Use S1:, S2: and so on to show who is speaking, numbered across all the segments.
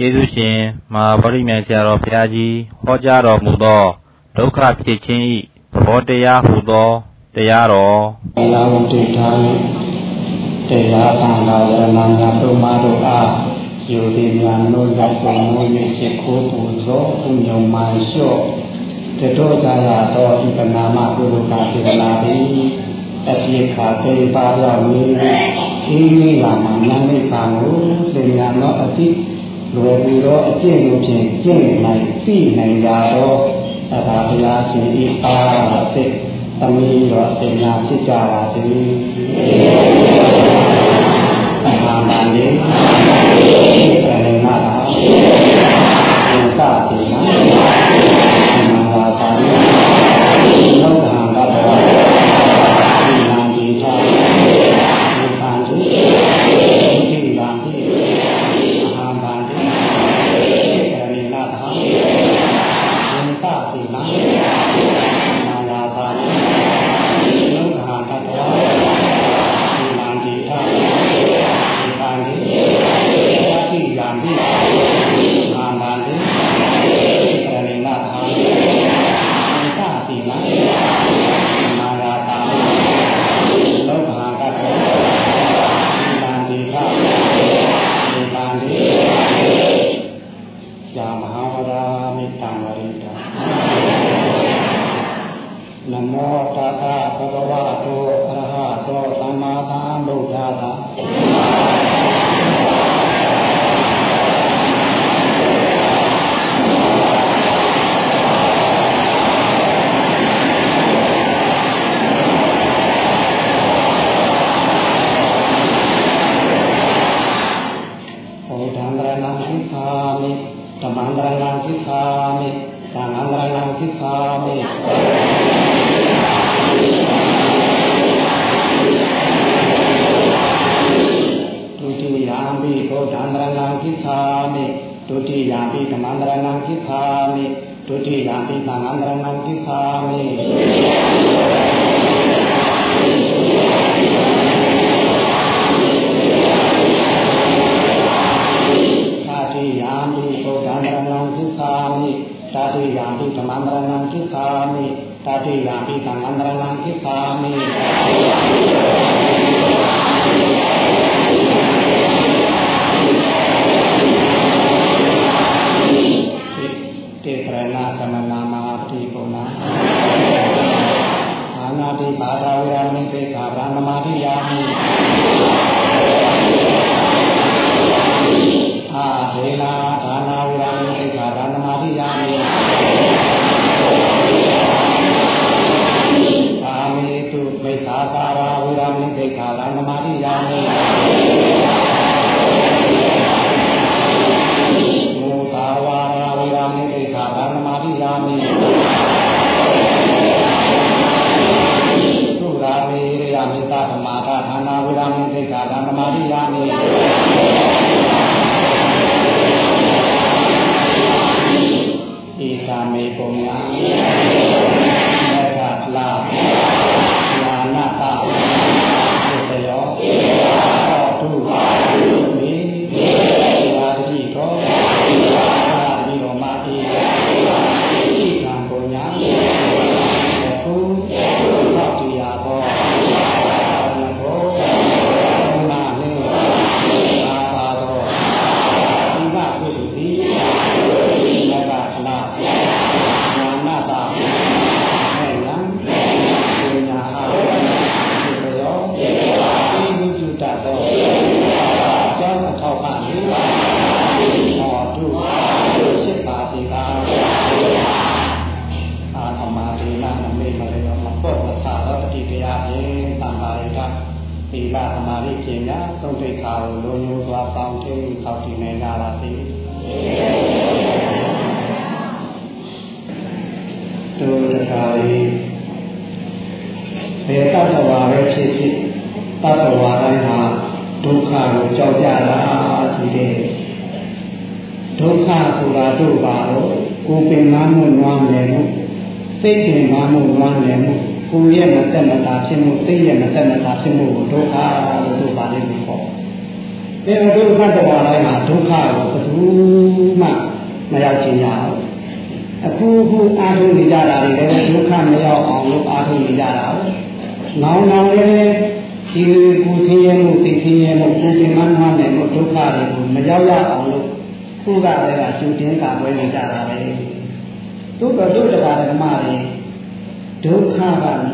S1: ယေရှုရှင်မဟာဗောဓိမြတ်ဆရာတော်ဘုရားကြီးဟောကြားတော်မူသောဒုက္ခဖြစ်ခြင်းဤသဘောတရားဟူသောတရားတော်
S2: မေလာဝတ္တထာတရားသံဃာရမဏ္ဍသုမာတို့အားယုတိညာနိုရောက်ပုံမူ၍ရှိခိုးပူဇော်ပူညုံမှန်လျှော့တတော်သာရတော်ဤပနာမကုလကစေတနာသည်အပြေခါတေပါရမီဤမိလာမနန္ဒိပါဟုစေညာသောအတိ လွယ်ပြီးတော့အကျင့်ကိုဖြင့်ကျင့်နိုင်သိနိုင်ကြတော့အဘာဘုရားရှင်ဤအာရစေတမီးတော်ပညာဖြစ်ကြပါသည်အာမင်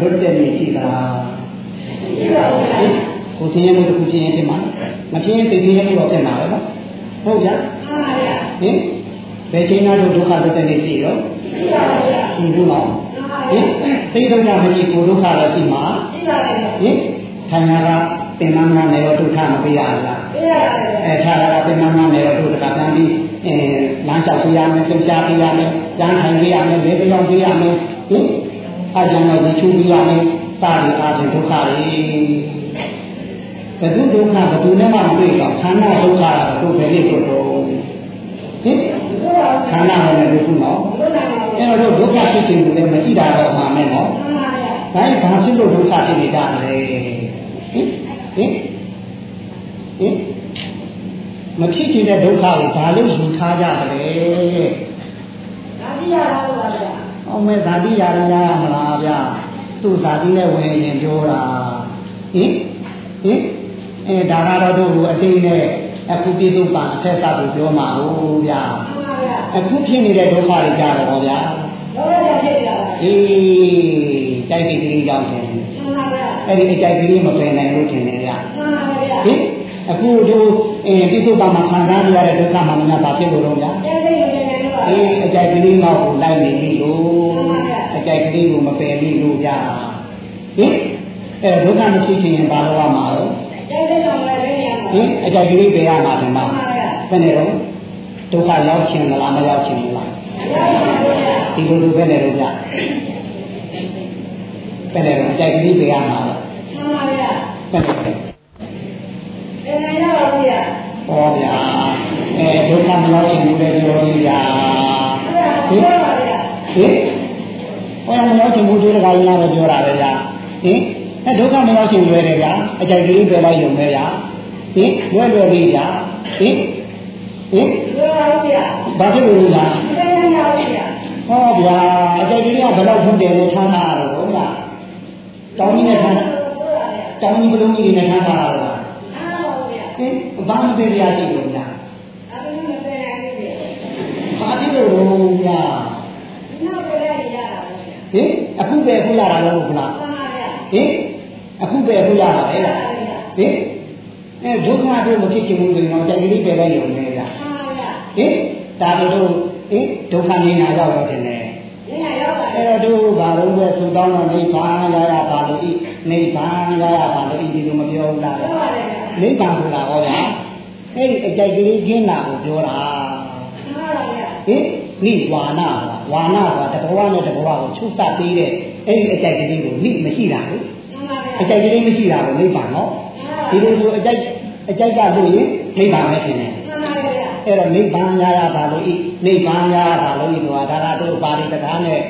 S2: လွတ်တဲ့နေရှိတာရှိပါဘူး။ကိုသိရမှုတစ်ခုဖြစ်ရင်ဖြစ်မှာမဖြစ်ရင်သိသိရမှုတော့ဖြစ်မှာပဲနော်။ဟုတ်ကြ။မှန်ပါဗျာ။ဟင်ဘယ်ချိန်မှဒုက္ခလွတ်တဲ့နေရှိရောရှိပါဘူးဗျာ။ရှိဘူးနော်။ဟင်သိဒုက္ခမရှိကိုဒုက္ခလည်းရှိမှာရှိပါဘူး။ဟင်ထာညာကပင်မမနဲ့တော့ဒုက္ခမပြရလားပြရပါတယ်အဲထာညာကပင်မမနဲ့တော့ဒုက္ခတန်ပြီးအဲလမ်းလျှောက်ပြရမယ်လှုပ်ရှားပြရမယ်ကျမ်းထိုင်ပြရမယ်လေပြောင်းပြရမယ်ဟင် အကြံတော်ကိုချူပြရမယ်စာရီအားဖြင့်ဒုက္ခတွေဘယ်သူဒုက္ခဘယ်သူနဲ့မှမတွေ့တော့ခန္ဓာဒုက္ခကတော့ဘယ်နည်းကိုတော့ဟင်ခန္ဓာနဲ့ဒုက္ခနော်အဲ့တော့ဒုက္ခဖြစ်ခြင်းကိုလည်းမကြည့်တာတော့မှာမယ်နော်ဒါဘာဖြစ်လို့ဒုက္ခဖြစ်နေကြလဲဟင်ဟင်ဟင်မဖြစ်ခြင်းတဲ့ဒုက္ခကိုဘာလို့ယူထားကြတယ်လဲဒါတိရတာပါဗျာ။ အောင်မဲ့ဒါတိရရရမလားဗျာ။သူ့ဇာတိနဲ့ဝင်ရင်ပြောတာဟင်ဟင်အဲဒါကတော့တို့အတိတ်နဲ့အခုပြည့်စုံပါအထက်သကိုပြောမှာဟုတ်ဗျာ။အခုဖြစ်နေတဲ့ဒုက္ခတွေကြတော့ဗျာ။လောရဖြစ်ကြတာ။အေးတိုက်တိတိကြောင့်တယ်။မှန်ပါဗျာ။အဲ့ဒီအကြိုက်ကလေးမပယ်နိုင်လို့ထင်တယ်ဗျာ။မှန်ပါဗျာ။ဟင်အခုတို့အဲပြစ္ဆုတ်ပါမှာခံစားရတဲ့ဒုက္ခမှမနာပါဖြစ်လို့တော့ဗျာ။ အေးအကြိုက်ကလေးတော့ကိုလိုက်နေပြီလို့အကြိုက်ကလေးကိုမပယ်လိလို့ကြာဟင်အဲဒုက္ခမဖြစ်ခြင်းရင်ဘာလို့ရမှာတော့ဟင်အကြိုက်ကလေးပယ်ရမှာဒီမှာဘယ်နဲ့တော့ဒုက္ခရောက်ခြင်းမလားမရောက်ခြင်းမလားဒီလိုလိုပဲနဲ့တော့ဗျဘယ်နဲ့တော့အကြိုက်ကလေးပယ်ရမှာလား ခြင်းဘူးတို့တခါရင်လည်းပြောတာပဲဗျာဟင်အဲဒုက္ခမရောက်ခြင်းလွယ်တယ်ဗျာအကြိုက်ကလေးပြောလိုက်ရုံပဲဗျာဟင်လွယ်လွယ်လေးဗျာဟင်ဟင်လွယ်ပါဗျာဘာဖြစ်လို့လဲဗျာဟောဗျာအကြိုက်ကလေးကဘယ်တော့ဖွင့်တယ်လဲချမ်းသာတော့ဟုတ်လားတောင်းကြီးနဲ့ချမ်းသာတောင်းကြီးပလုံးကြီးနဲ့ချမ်းသာတော့ဟင်ဘာမပြေရရှိလို့ဗျာဘာဖြစ်လို့ဗျာဟင်အခု ပဲခုရတာလို့ဟုတ်လားဟင်အခုပဲခုရတာလေလားဟင်အဲဒုက္ခတို့မဖြစ်ချင်ဘူးဆိုရင်တော့ကြိုက်ကြီးပဲလိုက်ရုံနဲ့ဗျာဟင်ဒါတို့ဟင်ဒုက္ခနေနာရောက်တော့တယ်နဲ့အဲ့တော့တို့ဘာလို့လဲသူတောင်းတော့နိဗ္ဗာန်ရရပါလို့ဤနိဗ္ဗာန်ရရပါလို့ဤဒီလိုမပြောဘူးလားနိဗ္ဗာန်ဆိုတာဟောဗျာအဲ့ဒီအကြိုက်ကလေးကျင်းတာကိုပြောတာဟင်နိဝါနာဝါနာဆိုတာတဘဝနဲ့တဘဝကိုချုပ်သပေးတဲ့အဲ့ဒီအကြိုက်ကလေးကိုနိမရှိတာလေအကြိုက်ကလေးမရှိတာကိုနိဗ္ဗာန်နော်ဒီလိုဆိုအကြိုက်အကြိုက်ကလို့ရင်နိဗ္ဗာန်ပဲဖြစ်နေအဲ့တော့နိဗ္ဗာန်ရရပါလို့ဤနိဗ္ဗာန်ရရပါလို့ဤဆိုတာဒါကတို့ပါဠိတရားနဲ့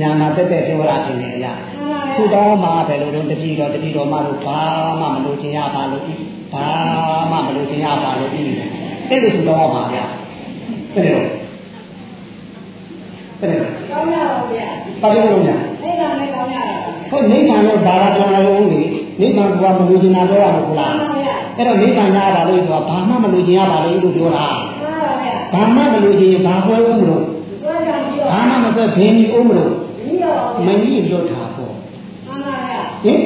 S2: ညာမှာတက်တက်ပြောတာတင်နေရသူတော်မှာပဲလို့တော့တတိတော်တတိတော်မှာလို့ဘာမှမလို့ခြင်းရပါလို့ဤဘာမှမလို့ခြင်းရပါလို့ဤအဲ့လိုသူတော်မှာဗျာတဲ့တော့ တဲ့ကောင်းရပါဗျာဘာလို့လဲဗျာနိဗ္ဗာန်နဲ့ကောင်းရတာဟုတ်နိဗ္ဗာန်လို့ဘာသာပြောလို့လေနိဗ္ဗာန်ကမလို့ခြင်းနာပြောရမှာဟုတ်လားအဲ့တော့နိဗ္ဗာန်ရတာလို့ဆိုတာဘာမှမလို့ခြင်းရပါလေလို့ပြောတာဘာမှမလို့ခြင်းဘာပွဲဦးမလို့ဘာမှမပဲဘင်းကြီးဦးမလို့မကြီးလွတ်တာပေါ့မှန်ပါဗျာဟင်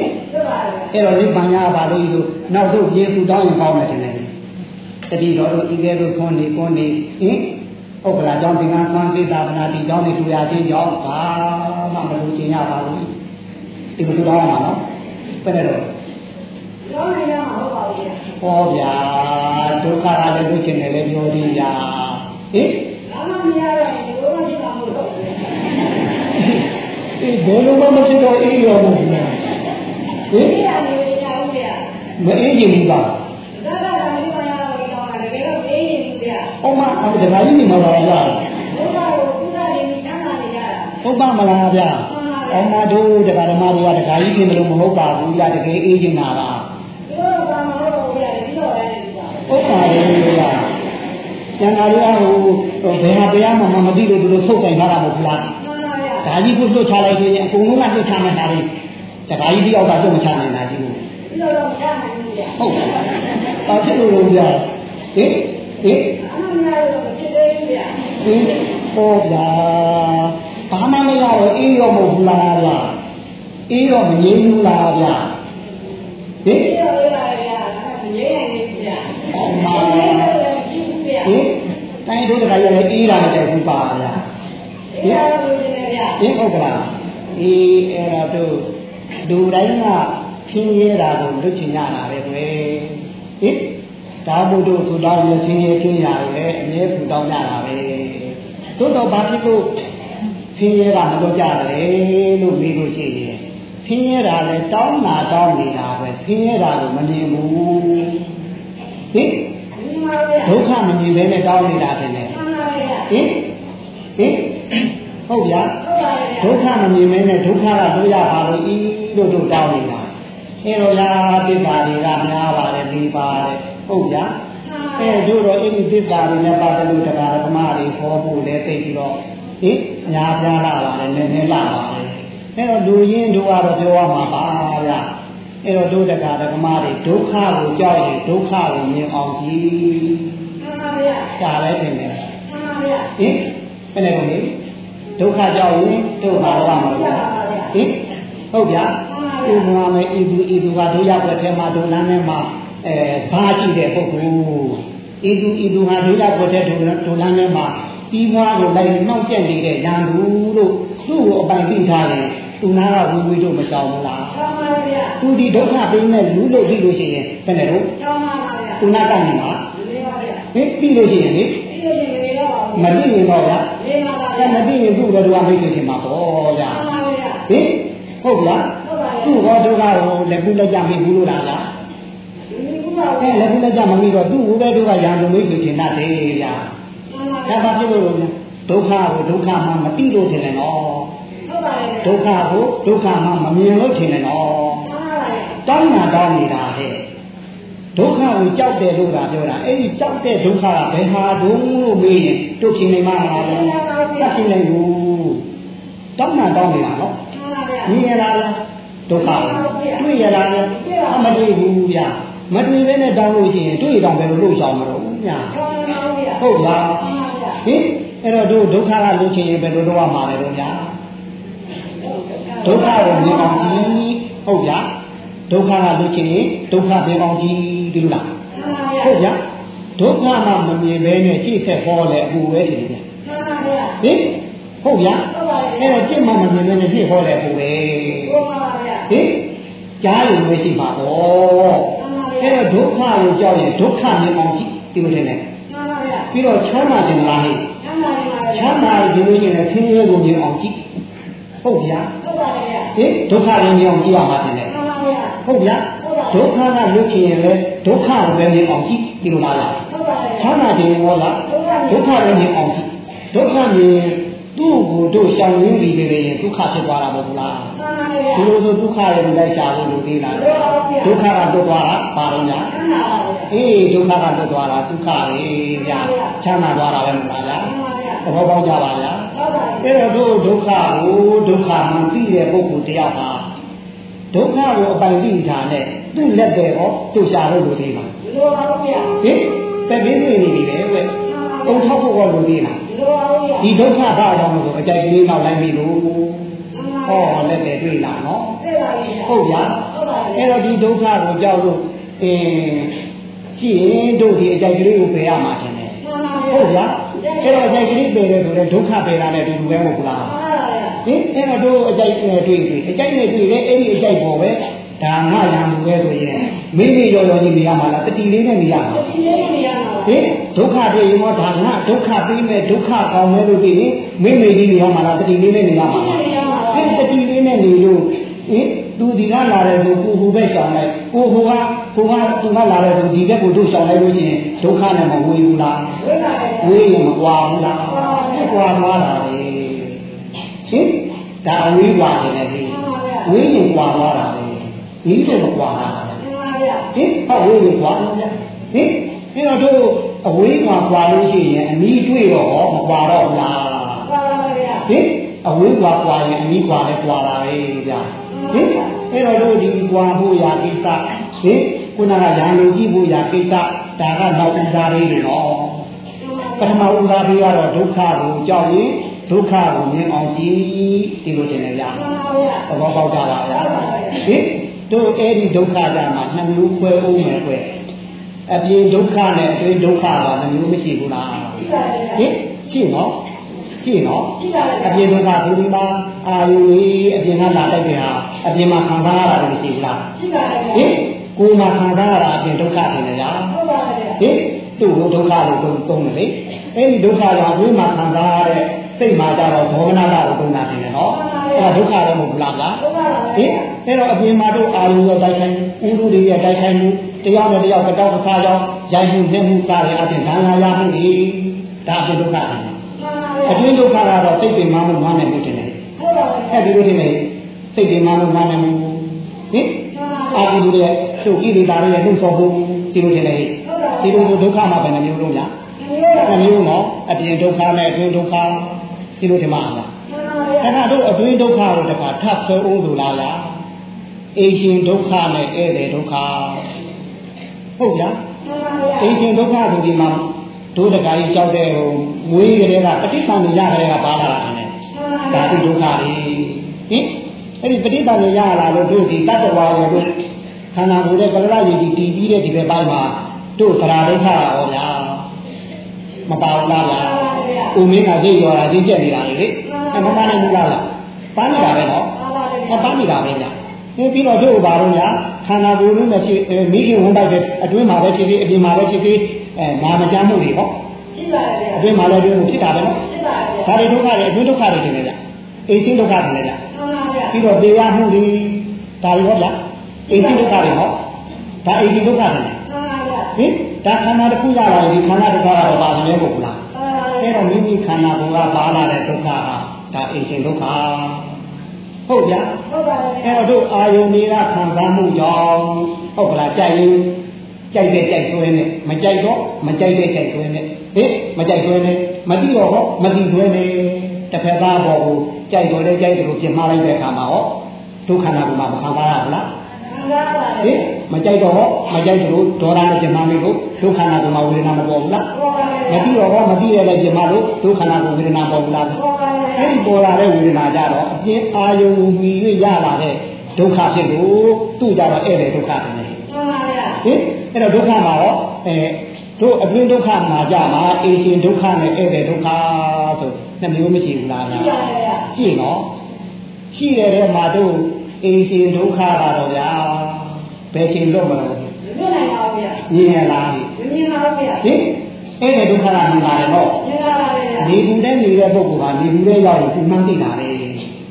S2: အဲ့တော့နိဗ္ဗာန်ရပါလို့လို့နောက်တော့ပြေသူတောင်းရင်ကောင်းတယ်ထင်တယ်တတိတော်တို့ဤကဲတို့ခွန်နေခွန်နေဟင် ဥက္ကလာကြောင့်သင်္ကန်းသွမ်းသေသာသနာတိကြောင့်ဒီလူရချင်းကြောင့်ဘာမှမလို့ခြင်းရပါလို့ဒီလိုတောင်းရမှာနော်ဘယ်နဲ့တော့ပြောနေရမှာဟုတ်ပါဘူးဟောဗျာဒုက္ခရလည်းလို့ခြင်းတယ်လည်းပြောသေးဗျာဟင်ဘာမှမရတော့ဘူးဘယ်လိုမှဖြစ်မှာမဟုတ်ဘူးအေးဘယ်လိုမှမဖြစ်တော့အေးရောဘူးဟင်မအေးကြည့်ဘူးပါ ဟောမအဲ့ဒါကြီးနေမှာပါလားဟုတ်ပါမလားဗျာ။အောင်မတို့တရားဓမ္မတွေကတရားကြီးပြင်လို့မဟုတ်ပါဘူးလားတကယ်အေးချင်တာပါ။ဟုတ်ပါရဲ့ဗျာ။ကျန်တာတွေကဟိုဘယ်ဟာတရားမှမသိလို့ဒီလိုထုတ်တိုင်ထားတာမဟုတ်လား။ဒါကြီးကိုလွတ်ချလိုက်ဆိုရင်အကုန်လုံးကလွတ်ချမှတာလေတခါကြီးတယောက်ကလွတ်မချနိုင်တာကြီးကို
S3: ဒီလိုတော့မရနိုင်ဘူးဗျာ
S2: ဟုတ်ပါဘူးဘာဖြစ်လို့လဲဗျာဟင်ဟင်
S3: အမှန်များတော့ဖြစ်သေးဘူးဗျာ
S2: ဟင်ဟောဗျာဘာမှမရတော့အေးရောမဟုတ်ဘူးလားဗျာအေးရောမငြိမ်းဘူးလားဗျာဟင်
S3: ဒီလိုရရရမရနိုင်ဘူးဗျာ
S2: ဟောမှာ
S3: ဒီလိုလည်းရှိဘူးဗျာ
S2: ဟင်တိုင်းတို့တခါရလည်းအေးလာတဲ့ဘူးပါဗျာ
S3: ဒီလိုလိုချင်တယ်ဗျာ
S2: ဟင်ဟုတ်ကလားအေးအဲ့ဒါတို့လူတိုင်းကခင်းရဲတာကိုလွတ်ချင်ကြတာပဲကွယ်ဟင် ဒါမို့တို့သူတော်လည်းခင်းရဲခင်းရတယ်အမြဲပူတောင်းကြတာပဲသို့တော့ဘာဖြစ်လို့ခင်းရဲတာမလုပ်ကြတယ်လို့မေးလို့ရှိရင်ခင်းရဲတာလည်းတောင်းတာတောင်းနေတာပဲခင်းရဲတာကိုမမြင်ဘူးဟင်
S3: ဒီမှာဗျာ
S2: ဒုက္ခမမြင်ဘဲနဲ့တောင်းနေတာတယ်လေ
S3: မှန်ပါဗျာ
S2: ဟင်ဟင်ဟုတ်ဗျာ
S3: ဟုတ်ပါရဲ့
S2: ဒုက္ခမမြင်မဲနဲ့ဒုက္ခကတို့ရပါလို့ဤတို့တို့တောင်းနေတာအဲတော့ရာသစ္စာတွေကများပါတယ်ဒီပါတယ် ဟုတ်ဗျာအဲတို့တော့အဲ့ဒီသစ္စာတွေနဲ့ပတ်သက်လို့တရားဓမ္မတွေဟောဖို့လည်းသိပြီးတော့ဟင်ညာပြားလာပါတယ်နည်းနည်းလာပါတယ်အဲတော့လူရင်းတို့ကတော့ပြောရမှာပါဗျာအဲတော့တို့တရားဓမ္မတွေဒုက္ခကိုကြောက်ရင်ဒုက္ခကိုမြင်အောင်ကြည့်
S3: မှန်ပါဗျာ
S2: ဒါလည်းတင်တယ်
S3: မှန်ပါဗျာ
S2: ဟင်ဘယ်နဲ့ကိုလေဒုက္ခကြောင့်ရင်ဒုက္ခရမှာလို့ဟင်ဟုတ်ဗျာဥပမာမဲ့ဤသူဤသူကဒုရဘက်ထဲမှာဒုလမ်းထဲမှာ အဲဘာကြည့်တဲ့ပုဂ္ဂိုလ်ဤသူဤသူဟာဒုရဘက်ထဲဒုဒုလမ်းထဲမှာပြီးွားကိုလိုက်နှောက်ကျက်နေတဲ့ရန်သူလို့သူ့ကိုအပိုင်ပြထားတယ်သူနာကဝီဝီတို့မဆောင်ဘူးလား
S3: မှန်ပါဗျာ
S2: သူဒီဒုက္ခပေးမဲ့လူလို့ပြီးလို့ရှိရင်ဘယ်နဲ့တော့
S3: ကျောင်းပါဗျာ
S2: သူနာကနေမှာ
S3: ဒီပါဗျာ
S2: ဟင်ပြီးလို့ရှိရင်လေ
S3: ဒီလိုချင်နေတော့
S2: မသိရင်တော့ဗျာ
S3: ဒီပါဗျာ
S2: အဲ့မသိရင်သူ့တော်တော်မိတ်ဆွေချင်းမှာပေါ့ဗျာ
S3: မှန်ပါဗျာ
S2: ဟင်ဟုတ်ဗျာ
S3: ဟုတ်ပါရဲ့
S2: သူ့ဟောဒုက္ခကိုလက်ကူလက်ကြမိဘူးလို့လားဗျာ
S3: ဒီကူပါ
S2: အဲ
S3: ဗျာ
S2: လက်ကူလက်ကြမမိတော့သူ့ဟိုပဲဒုက္ခရံလို့မိတ်ဆွေချင်းတတ်တယ်ဗျာ
S3: မှန်ပါ
S2: ဒါ
S3: ဗျာ
S2: ပါဖြစ်လို့ဗျာဒုက္ခကိုဒုက္ခမှမသိလို့ထင်တယ်နော်
S3: ဟုတ်ပါရဲ့
S2: ဒုက္ခကိုဒုက္ခမှမမြင်လို့ထင်တယ်နော်
S3: မှန်ပါရဲ့
S2: တောင်းတာတောင်းနေတာဟဲ့ဒုက္ခကိုကြောက်တယ်လို့သာပြောတာအဲ့ဒီကြောက်တဲ့ဒုက္ခကဘယ်ဟာဒုံလို့မေးရင်တို့ဖြစ်နေမှာလားတတ်ဖြစ်နေဘူးတောင်းတာတောင်းနေတာနော်
S3: မှန်ပါဗျာ
S2: မြင်ရလားဒုက္ခတွေ့ရလားအမတွေ့ဘူးဗျာ မတွေ့ဘဲနဲ့တောင်းလို့ရှိရင်တွေ့တောင်ပဲလို့လို့ဆောင်မလို့ဗျာ
S3: မှန်ပါဗျာ
S2: ဟုတ်လား
S3: မှန်ပါဗျာ
S2: ဟင်အဲ့တော့တို့ဒုက္ခကလို့ချင်ရင်ဘယ်လိုလုပ်ရမှာလဲတို့ဗျာဒုက္ခကိုမြင်အောင်ကြည့်ဟုတ်ဗျာဒုက္ခကလို့ချင်ရင်ဒုက္ခမြင်အောင်ကြည့်ဒီလိုလား
S3: မှန်ပါဗျာ
S2: ဟုတ်ဗျာဒုက္ခမှမမြင်ဘဲနဲ့ရှေ့ဆက်ဟောလဲအပူပဲရှိတယ်ဗျာ
S3: မှန်ပါဗျာ
S2: ဟင်ဟုတ်ဗျာ
S3: ဟုတ်ပါရဲ့
S2: အဲ့တော့စိတ်မှမမြင်ဘဲနဲ့ရှေ့ဟောလဲအပူပဲ
S3: ဟုတ်ပါဗျာ
S2: ဟင်ကြားရင်မရှိပါဘော အဲ့တော့ဒုက္ခကိုကြောက်ရင်ဒုက္ခမြင်အောင်ကြည့်ဒီလိုတင်တယ်
S3: မှန်ပါဗျာ
S2: ပြီးတော့ချမ်းသာတယ်လားဟဲ့
S3: မှန်ပါဗျာ
S2: ချမ်းသာရင်ဒီလိုရှိရင်ဆင်းရဲကိုမြင်အောင်ကြည့်ဟုတ်ဗျာ
S3: ဟုတ်ပါရဲ့
S2: ဟင်ဒုက္ခကိုမြင်အောင်ကြည့်ရမှာတင်တယ်
S3: မှန်ပါဗျာ
S2: ဟုတ်ဗျာဒုက္ခကလွတ်ချင်ရင်လည်းဒုက္ခကိုပဲမြင်အောင်ကြည့်ဒီလိုလားလား
S3: ဟုတ်ပါရဲ့
S2: ချမ်းသာခြင်းရောလားဒုက္ခကိုမြင်အောင်ကြည့်ဒုက္ခမြင်သူ့ကိုတို့ရှောင်ရင်းပြီးနေရင်ဒုက္ခဖြစ်သွားတာမဟုတ်လား
S3: မှန်ပါရဲ့
S2: ဒီလိုဆိုဒုက္ခရဲ့လိုက်ရှာလို့လို့သေးလားဒုက္ခကတွတ်သွားတာပါတော့ညာ
S3: မှန်ပါရဲ့
S2: အေးဒုက္ခကတွတ်သွားတာဒုက္ခပဲဗျာချမ်းသာသွားတာပဲမဟုတ်လားဗျာ
S3: မှန်ပါရဲ့
S2: သဘောပေါက်ကြပါဗျာ
S3: ဟုတ်ပါရဲ့
S2: အဲ့တော့တို့ဒုက္ခကိုဒုက္ခမှန်သိတဲ့ပုဂ္ဂိုလ်တရားဟာဒုက္ခကိုအပိုင်သိတာနဲ့သူ့လက်ပဲဟောသူ့ရှာလို့လို့သေးလား
S3: ဒီလိုပါဗျာ
S2: ဟင်သက်ပြီးနေနေပြီလေဝဲပုံထောက်ဖို့ကလို့သေးလား
S3: ဒီလိုပါဗျာ
S2: ဒီဒုက္ခဘာကြောင့်လို့အကြိုက်ကလေးနောက်လိုက်ပြီလို့ ဟောလက်ပဲတွေ့လာနော်
S3: သိပါရဲ့
S2: ဟုတ်ဗျာ
S3: ဟုတ်ပါရဲ့
S2: အဲ့တော့ဒီဒုက္ခကိုကြောက်လို့အင်းကြည့်ရင်တို့ဒီအကြိုက်ကလေးကိုပယ်ရမှာတင်တယ်
S3: မှန်ပါရဲ့
S2: ဟုတ်ဗျာအဲ့တော့အကြိုက်ကလေးပယ်တယ်ဆိုတော့ဒုက္ခပယ်တာနဲ့အတူတူပဲမဟုတ်လား
S3: မှန်ပါရဲ့
S2: ဟင်အဲ့တော့တို့အကြိုက်နဲ့တွေ့ပြီအကြိုက်နဲ့တွေ့တယ်အဲ့ဒီအကြိုက်ပေါ်ပဲဒါငါရံလူပဲဆိုရင်မိမိရောရောကြီးနေရမှာလားတတိလေးနဲ့နေရမှာ
S3: ဒီလိုနေရမှာ
S2: ဟင်ဒုက္ခတွေ့ရင်တော့ဒါငါဒုက္ခပြီးမဲ့ဒုက္ခကောင်းမဲ့လို့သိရင်မိမိကြီးနေရမှာလားတတိလေးနဲ့နေရမှာလား
S3: နေရမှာ
S2: ဟင်တတိလေး နဲ့နေလို့ဟင်သူဒီကလာတယ်ဆိုကိုဟိုပဲရှောင်လိုက်ကိုဟိုကကိုကသူကလာတယ်ဆိုဒီဘက်ကိုတို့ရှောင်လိုက်လို့ရှိရင်ဒုက္ခနဲ့မဝေဘူးလား
S3: ဝိပါရဲ့
S2: ဝေးရင်မကွာဘူးလားကွာသွားတာလေဟင်ဒါအဝေးကွာတယ်လေ
S3: မှန်ပါရဲ့
S2: ဝေးရင်ကွာသွားတာလေဒီလိုမကွာတာ
S3: မှန်ပါရဲ့
S2: ဟင်ဟောဝေးရင်ကွာဟင်အဲ့တော့တို့အဝေးကွာကွာလို့ရှိရင်အနီးတွေ့တော့မကွာတော့ဘူးလား
S3: ပါပါရဲ့
S2: ဟင် အဝေးကွာကွာရင်အနီးကွာလည်းကွာတာပဲဗျာဟင်အဲ့တော့တို့ဒီကွာဖို့ရာကိစ္စဟင်ခုနကရံလူကြည့်ဖို့ရာကိစ္စဒါကနောက်ဥစားလေးတွေနော်ပထမဥစားလေးကတော့ဒုက္ခကိုကြောက်ရင်ဒုက္ခကိုမြင်အောင်ကြည့်ဒီလိုတင်တယ်ဗျာ
S3: မှန်ပါဗျာ
S2: သဘောပေါက်ကြပါဗျာဟင်တို့အဲ့ဒီဒုက္ခကြမှာနှစ်မျိုးခွဲအောင်မယ်ခွဲအပြင်ဒုက္ခနဲ့အတွင်းဒုက္ခကနှစ်မျိုးမရှိဘူးလား
S3: ရှိပါရဲ့
S2: ဟင်ရှိနော် ရှိနော်
S3: ရှိပါရဲ့
S2: အပြင်ဒုက္ခဒီဒီမှာအာယုဝေးအပြင်ကလာတိုက်တယ်ဟာအပြင်မှာခံစားရတာလည်းမရှိဘူးလား
S3: ရှိပါရဲ့
S2: ဟင်ကိုယ်မှာခံစားရတာအပြင်ဒုက္ခတင်တယ်ညာ
S3: ဟုတ်ပါရဲ့
S2: ဟင်သူ့ကိုဒုက္ခလို့သုံးသုံးတယ်လေအဲ့ဒီဒုက္ခကြောင့်ဝိမာခံစားရတဲ့စိတ်မှာကြတော့ဒေါမနတာကိုသုံးတာတင်တယ်နော်အဲ့ဒါဒုက္ခတော့မဟုတ်ဘူးလားဗျာ
S3: ဟုတ်ပါရဲ့
S2: ဟင်အဲ့တော့အပြင်မှာတို့အာရုံရဲ့တိုက်ခိုင်းဥရုတွေရဲ့တိုက်ခိုင်းမှုတရားနဲ့တရားကတော့ကစားကြောင်းရိုက်မှုနှိမ့်မှုစားတဲ့အပြင်ဒါနာရမှုတွေဒါအပြင်ဒုက္ခတယ်
S3: မှန်ပါ
S2: အ
S3: ရဲ့
S2: တွင်းဒုက္ခကတော့စိတ်ပင်မမှုမနိုင်မှုတင်တယ်
S3: ဟုတ်ပါရဲ့
S2: အဲ့ဒီလိုတင်တယ်စိတ်ပင်မမှုမနိုင်မှုဟင်အာဒီလိုရဲ့သူ့ကိလေသာတွေရဲ့နှုတ်ဆော်မှုဒီလိုတင်တယ်ဒီလိုဒုက္ခမှာပဲနှမျိုးလုံးညာနှမျိုးနော်အပြင်ဒုက္ခနဲ့အတွင်းဒုက္ခဒီလိုတင်မှာလားအဲ့ဒါတို့အတွင်းဒုက္ခတို့တခါထပ်ဆွဲဦးလို့လားလားအိရှင်ဒုက္ခနဲ့ဧည့်သည်ဒုက္ခဟုတ်လားအိရှင်ဒုက္ခဆိုဒီမှာတို့တခါကြီးကြောက်တဲ့ဟို မွေးကလေးကပဋိသန္ဓေရကလေးကပါလာတာနဲ့ဒါသူဒုက္ခတွေဟင်အဲ့ဒီပဋိသန္ဓေရလာလို့တို့ဒီတတ္တဝါရဲ့တို့ခန္ဓာကိုယ်ရဲ့ကလရည်ဒီတည်ပြီးတဲ့ဒီဘက်ပိုင်းမှာတို့သရာဒုက္ခရောဗျာမပါဘူးလားဗျာဦးမင်းကသိရောတာသိကျက်နေတာလေလေအမမနိုင်ဘူးလားပန်းနေတာပဲနော်အပန်းနေတာပဲညာဒီပြီးတော့တို့ဘာလို့ညာခန္ဓာကိုယ်လုံးနဲ့ဖြစ်မိခင်ဝန်တိုက်တဲ့အတွင်းမှာပဲဖြစ်ဖြစ်အပြင်မှာပဲဖြစ်ဖြစ်အဲနာမကြမ်းမှုတွေဟော
S3: ရှိပါရဲ့
S2: အတွင်းမှာလည်းတွင်းဖြစ်တာပဲနော်
S3: ရှိပါရဲ့
S2: ဒါတွေဒုက္ခတွေအတွင်းဒုက္ခတွေတင်နေကြအိမ်ရှင်းဒုက္ခတွေလည်းကြ
S3: မှန်ပါရဲ့
S2: ပြီးတော့တရားမှုတွေဒါတွေဟောဗျာအိမ်ရှင်းဒုက္ခတွေဟောဒါအိမ်ရှင်းဒုက္ခတွေ
S3: မှန်ပါရဲ့
S2: ဟင်ဒါခန္ဓာတစ်ခုရလာရင်ဒီခန္ဓာတစ်ခါတော့ပါနေဖို့လား
S3: မှန်ပါရဲ့
S2: အဲ့တော့မိမိခန္ဓာကိုယ်ကပါလာတဲ့ဒုက္ခဟာဒါအိမ်ရှင်ဒုက္ခဟုတ်ဗျာ
S3: ဟုတ်ပါရဲ့
S2: အဲ့တော့တို့အာယုန်တွေကခံစားမှုကြောင့်ဟုတ်ကလားကြိုက်ရင်ကြိုက်တဲ့ကြိုက်သွင်းနဲ့မကြိုက်တော့မကြိုက်တဲ့ကြိုက်သွင်းနဲ့ ဟင်မကြိုက်သွင်းနဲ့မတိတော့ဟောမတိသွင်းနဲ့တစ်ဖက်သားဘောကိုကြိုက်တော်တဲ့ကြိုက်တယ်ကိုပြင်မှားလိုက်တဲ့အခါမှာဟောဒုက္ခနာကမှာမခံစားရဘူးလား
S3: မှန်ပါ
S2: ဟ
S3: ရဲ့
S2: င်မကြိုက်တော့ဟောမကြိုက်တယ်လို့ဒေါရနဲ့ပြင်မှားမိလို့ဒုက္ခနာကမှာဝေဒနာမပေါ်ဘူးလား
S3: ဟုတ်ပါ
S2: မ
S3: ရဲ့
S2: တိတော့ဟောမတိရတဲ့ပြင်မှာလို့ဒုက္ခနာကဝေဒနာပေါ်ဘူးလား
S3: ဟုတ်ပါရဲ့
S2: အဲ့ဒီပေါ်လာတဲ့ဝေဒနာကြတော့အပြင်းအာယုံမီ၍ရလာတဲ့ဒုက္ခဖြစ်လို့သူ့ကြတော့ဧည့်တဲ့ဒုက္ခတယ်ဟင်
S3: မှန်ပါရဲ့
S2: အဲ့တော့ဒုက္ခမှာတော့အဲ တို့အတွင်းဒုက္ခမှာကြမှာအေရှင်ဒုက္ခနဲ့ဧည့်တဲ့ဒုက္ခဆိုနှစ်မျိုးမရှိဘူးလား
S3: ရှိ
S2: ဗျာ
S3: ပါရဲ့
S2: ရှိနော်ရှိတဲ့ထဲမှာတို့အေရှင်ဒုက္ခကတော့ဗျာဘယ်ချိန်လို့မလို့
S3: မမြင်နိုင်ပါဘူးဗျာ
S2: မြင်ရလား
S3: မမြင်ပါဘူးဗျာ
S2: ဟင်ဧည့်တဲ့ဒုက္ခကမြင်ပါတယ်နော်
S3: မြင်ပါပါရဲ့
S2: နေဘူးတဲ့နေတဲ့ပုဂ္ဂိုလ်ကနေဘူးတဲ့ရောက်ရင်ဒီမှန်းသိတာလေ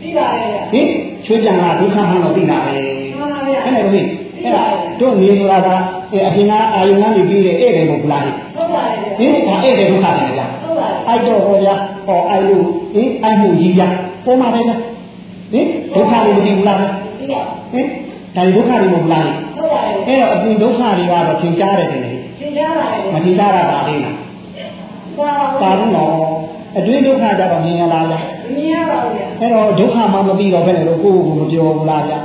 S3: သိပါရဲ့ဗျာ
S2: ဟင်ချွေးပြန်လာဒုက္ခမှတော့သိတာပဲ
S3: မှန်ပါရဲ့
S2: အဲ့ဒါလို့ဟင်အဲ့ဒါတို့နေဆိုတာက အပြင်ကအာယုံကနေပြီးတဲ့ဧည့်တယ်မဟုတ်လား
S3: ဟုတ်ပါရဲ့
S2: ဟင်ဒါဧည့်တယ်ဒုက္ခတယ်ဗျာ
S3: ဟုတ်ပါရဲ့
S2: အဲ့တော့ဟောဗျာဟောအဲ့လိုဟင်အဲ့မှုကြီးဗျာပေါ်မှာပဲဗျာဟင်ဒုက္ခတွေမသိဘူးလားဟင်
S3: သိပါ
S2: ဒါဒုက္ခတွေမဟုတ်လား
S3: ဟုတ်ပါရဲ့
S2: အဲ့တော့အပြင်ဒုက္ခတွေကတော့သင်ကြားတယ်တယ်လေ
S3: သင်ကြားပါရဲ့
S2: မသင်ကြားတာပါသေးလား
S3: ပါ
S2: ပါဘူးနော်အတွင်းဒုက္ခကြတော့မြင်ရလားဗျာ
S3: မမြင်ရပါဘူးဗျာ
S2: အဲ့တော့ဒုက္ခမှမသိတော့ဘယ်နဲ့လို့ကိုယ့်ကိုယ်ကိုမပြောဘူးလားဗျာ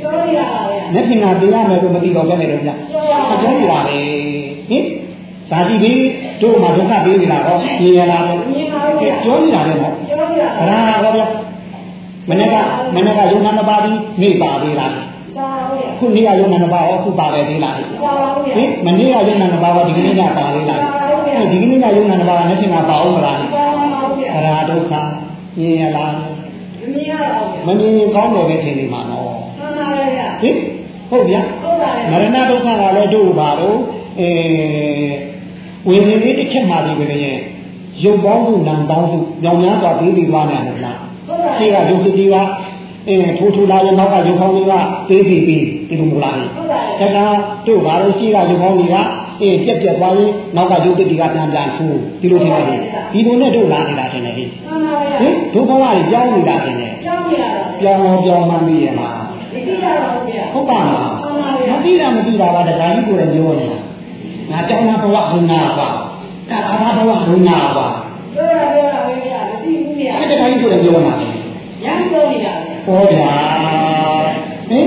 S3: ပြောရပါဗျာ
S2: မျက်စိကသိရမယ်လို့မသိတော့ဘယ်နဲ့လို့ဗျာ
S3: ပြောရပါ
S2: အကျိုးပြပါလေဟင်ဇာတိပြီးတို့မှဒုက္ခပေးနေတာတော့မြင်ရလား
S3: မမြင်ပါဘူးဗျာ
S2: ပြောနေတာလည်းနော်
S3: ပြောရပါ
S2: ဗရာဟောဗျာမနေ့ကမနေ့ကယုံနာနှစ်ပါးပြီးနေပါသေးလား
S3: ပါဘူးဗျာ
S2: ခုနေ့ကယုံနာနှစ်ပါးဟောခုပါပဲသေးလား
S3: ပါဘူးဗျာ
S2: ဟင်မနေ့ကယုံနာနှစ်ပါးဟောဒီကနေ့ကပါသေးလားဒီကနေ့ကယုံနာနှစ်ပါးကမျက်စိကပါအောင်မလား
S3: ပါပါဗျာ
S2: ဗရာဒုက္ခမြင်ရလား
S3: မမြင်ရပါဘူး
S2: မမြင်ရင်ကောင်းတယ်ပဲထင်နေမှာနော်
S3: မှန်ပါရဲ့ဗျာ
S2: ဟင်ဟုတ်ဗျာ
S3: ဟုတ်ပါရဲ့
S2: မရဏဒုက္ခကလည်းတို့ပါတော့အဲဝိညာဉ်လေးတစ်ချက်မှပြီးပဲရဲ့ရုပ်ပေါင်းစုနာမ်ပေါင်းစုညောင်များစွာပြီးပြီးသွားနေတယ်လား
S3: ဟုတ်ပါ
S2: ရှိ
S3: ရဲ့
S2: ကရုပ်စတိကအဲထိုးထိုးလာရင်နောက်ကရုပ်ကောင်းလေးကသေးပြီးပြီးဒီလိုမလား
S3: ဟုတ်ပါရဲ့
S2: ဒါကတို့ပါလို့ရှိကရုပ်ကောင်းလေးကအေးပြက်ပြက်သွားရင်နောက်ကရုပ်စတိကပြန်ပြန်ထိုးဒီလိုထင်တယ်ဒီလိုနဲ့တို့လာနေတာထင်တယ်ဟင်
S3: မှန်ပါရဲ့
S2: ဟင်ဒုက္ခကကြီးကြောင်းနေတာထင်တယ်
S3: ကြောင်းရတာ
S2: ပြောင်းအောင်ပြောင်းမှမသိရလား
S3: ဒီတိရပါဘူးဗျာ
S2: ဟုတ်ပါလား
S3: မှန်ပါရဲ့
S2: မသိတာမသိတာပါတခါကြီးကိုယ်လည်းပြောနေတာငါကြောင်းနာဘဝဒုနာပါကာသာဘဝဒုနာပါ
S3: ပြောရပြောရပဲဗျာမသိဘူးဗျာ
S2: အဲ့တခါကြီးကိုယ်လည်းပြောနေတာဟောဗျာဟင်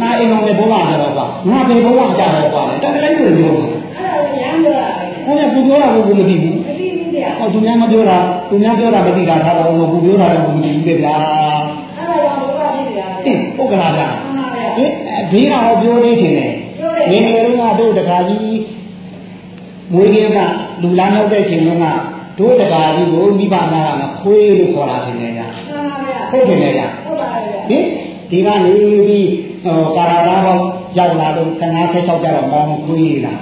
S2: ငါအိမ်တော်နဲ့ဘုရားကြတော့ကွာငါဘယ်ဘုရားကြတော့ကွာတကယ်လို့ပြော
S3: အဲ့ဒါကိုရမ်းပြောတာ
S2: ဟောရပူပြောတာကိုမသိဘူး
S3: မသိဘူးဗျာ
S2: ဟောသူများမပြောတာသူများပြောတာမသိတာထားတော့ပူပြောတာတော့မသိဘူးဗျာ ဟင်ဟုတ်ကလားဗျာ
S3: မှန်ပါဗျာ
S2: ဟင်ဘေးကဟောပြောနေတယ်လေငယ်ငယ်တုန်းကတို့တခါကြီးမွေးကင်းကလူလာရောက်တဲ့ချိန်တုန်းကတို့တခါကြီးကိုမိဘနာကခွေးလို့ခေါ်တာထင်တယ်ဗျာ
S3: မှန်ပါဗျာ
S2: ဟုတ်တယ်လေဗျာ
S3: ဟုတ်ပါဗျာ
S2: ဟင်ဒီကနေပြီးဟိုကာရာသားပေါင်းရောက်လာတော့15 16ကျတော့မောင်ခွေးလာ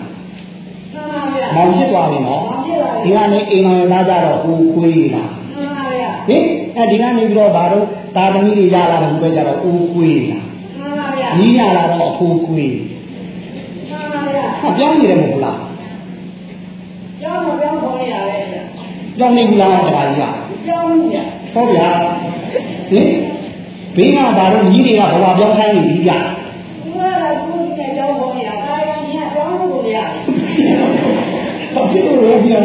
S3: မှန်ပါဗျာ
S2: မောင်ဖြစ်သွားပြီနော်
S3: မှန်ပါဗျာ
S2: ဒီကနေအိမ်တော်သားကြတော့ဟိုခွေးလာ
S3: မှန်ပါဗျာ
S2: ဟင်အဲဒီကနေပြီးတော့ဘာတော့ တာသမီးတွေရလာတယ်ဘယ်ကြတော့ဦးခွေးလာ
S3: မှန်ပါဗျာ
S2: ညီရလာတော့အဖိုးခွေး
S3: မှန်ပါဗျာ
S2: ဟောပြောင်းနေတယ်မဟုတ်လား
S3: ကျောင်းမပြောင်းခေါ်နေရတယ်ဗျာ
S2: ပြောင်းနေပြီလားတရားကြီးက
S3: ကျောင်းမှုဗျာ
S2: ဟောဗျာဟင်ဘေးကဘာတော့ညီတွေကဘဝပြောင်းခိုင်းနေပြီဗျာ
S3: သူကလည်းသူ့နဲ့ကျောင်းခေါ်နေတာဒါရောညီကကျောင်းမှုကိုရတယ်
S2: ဟောဖြစ်လို့ရောဗျာ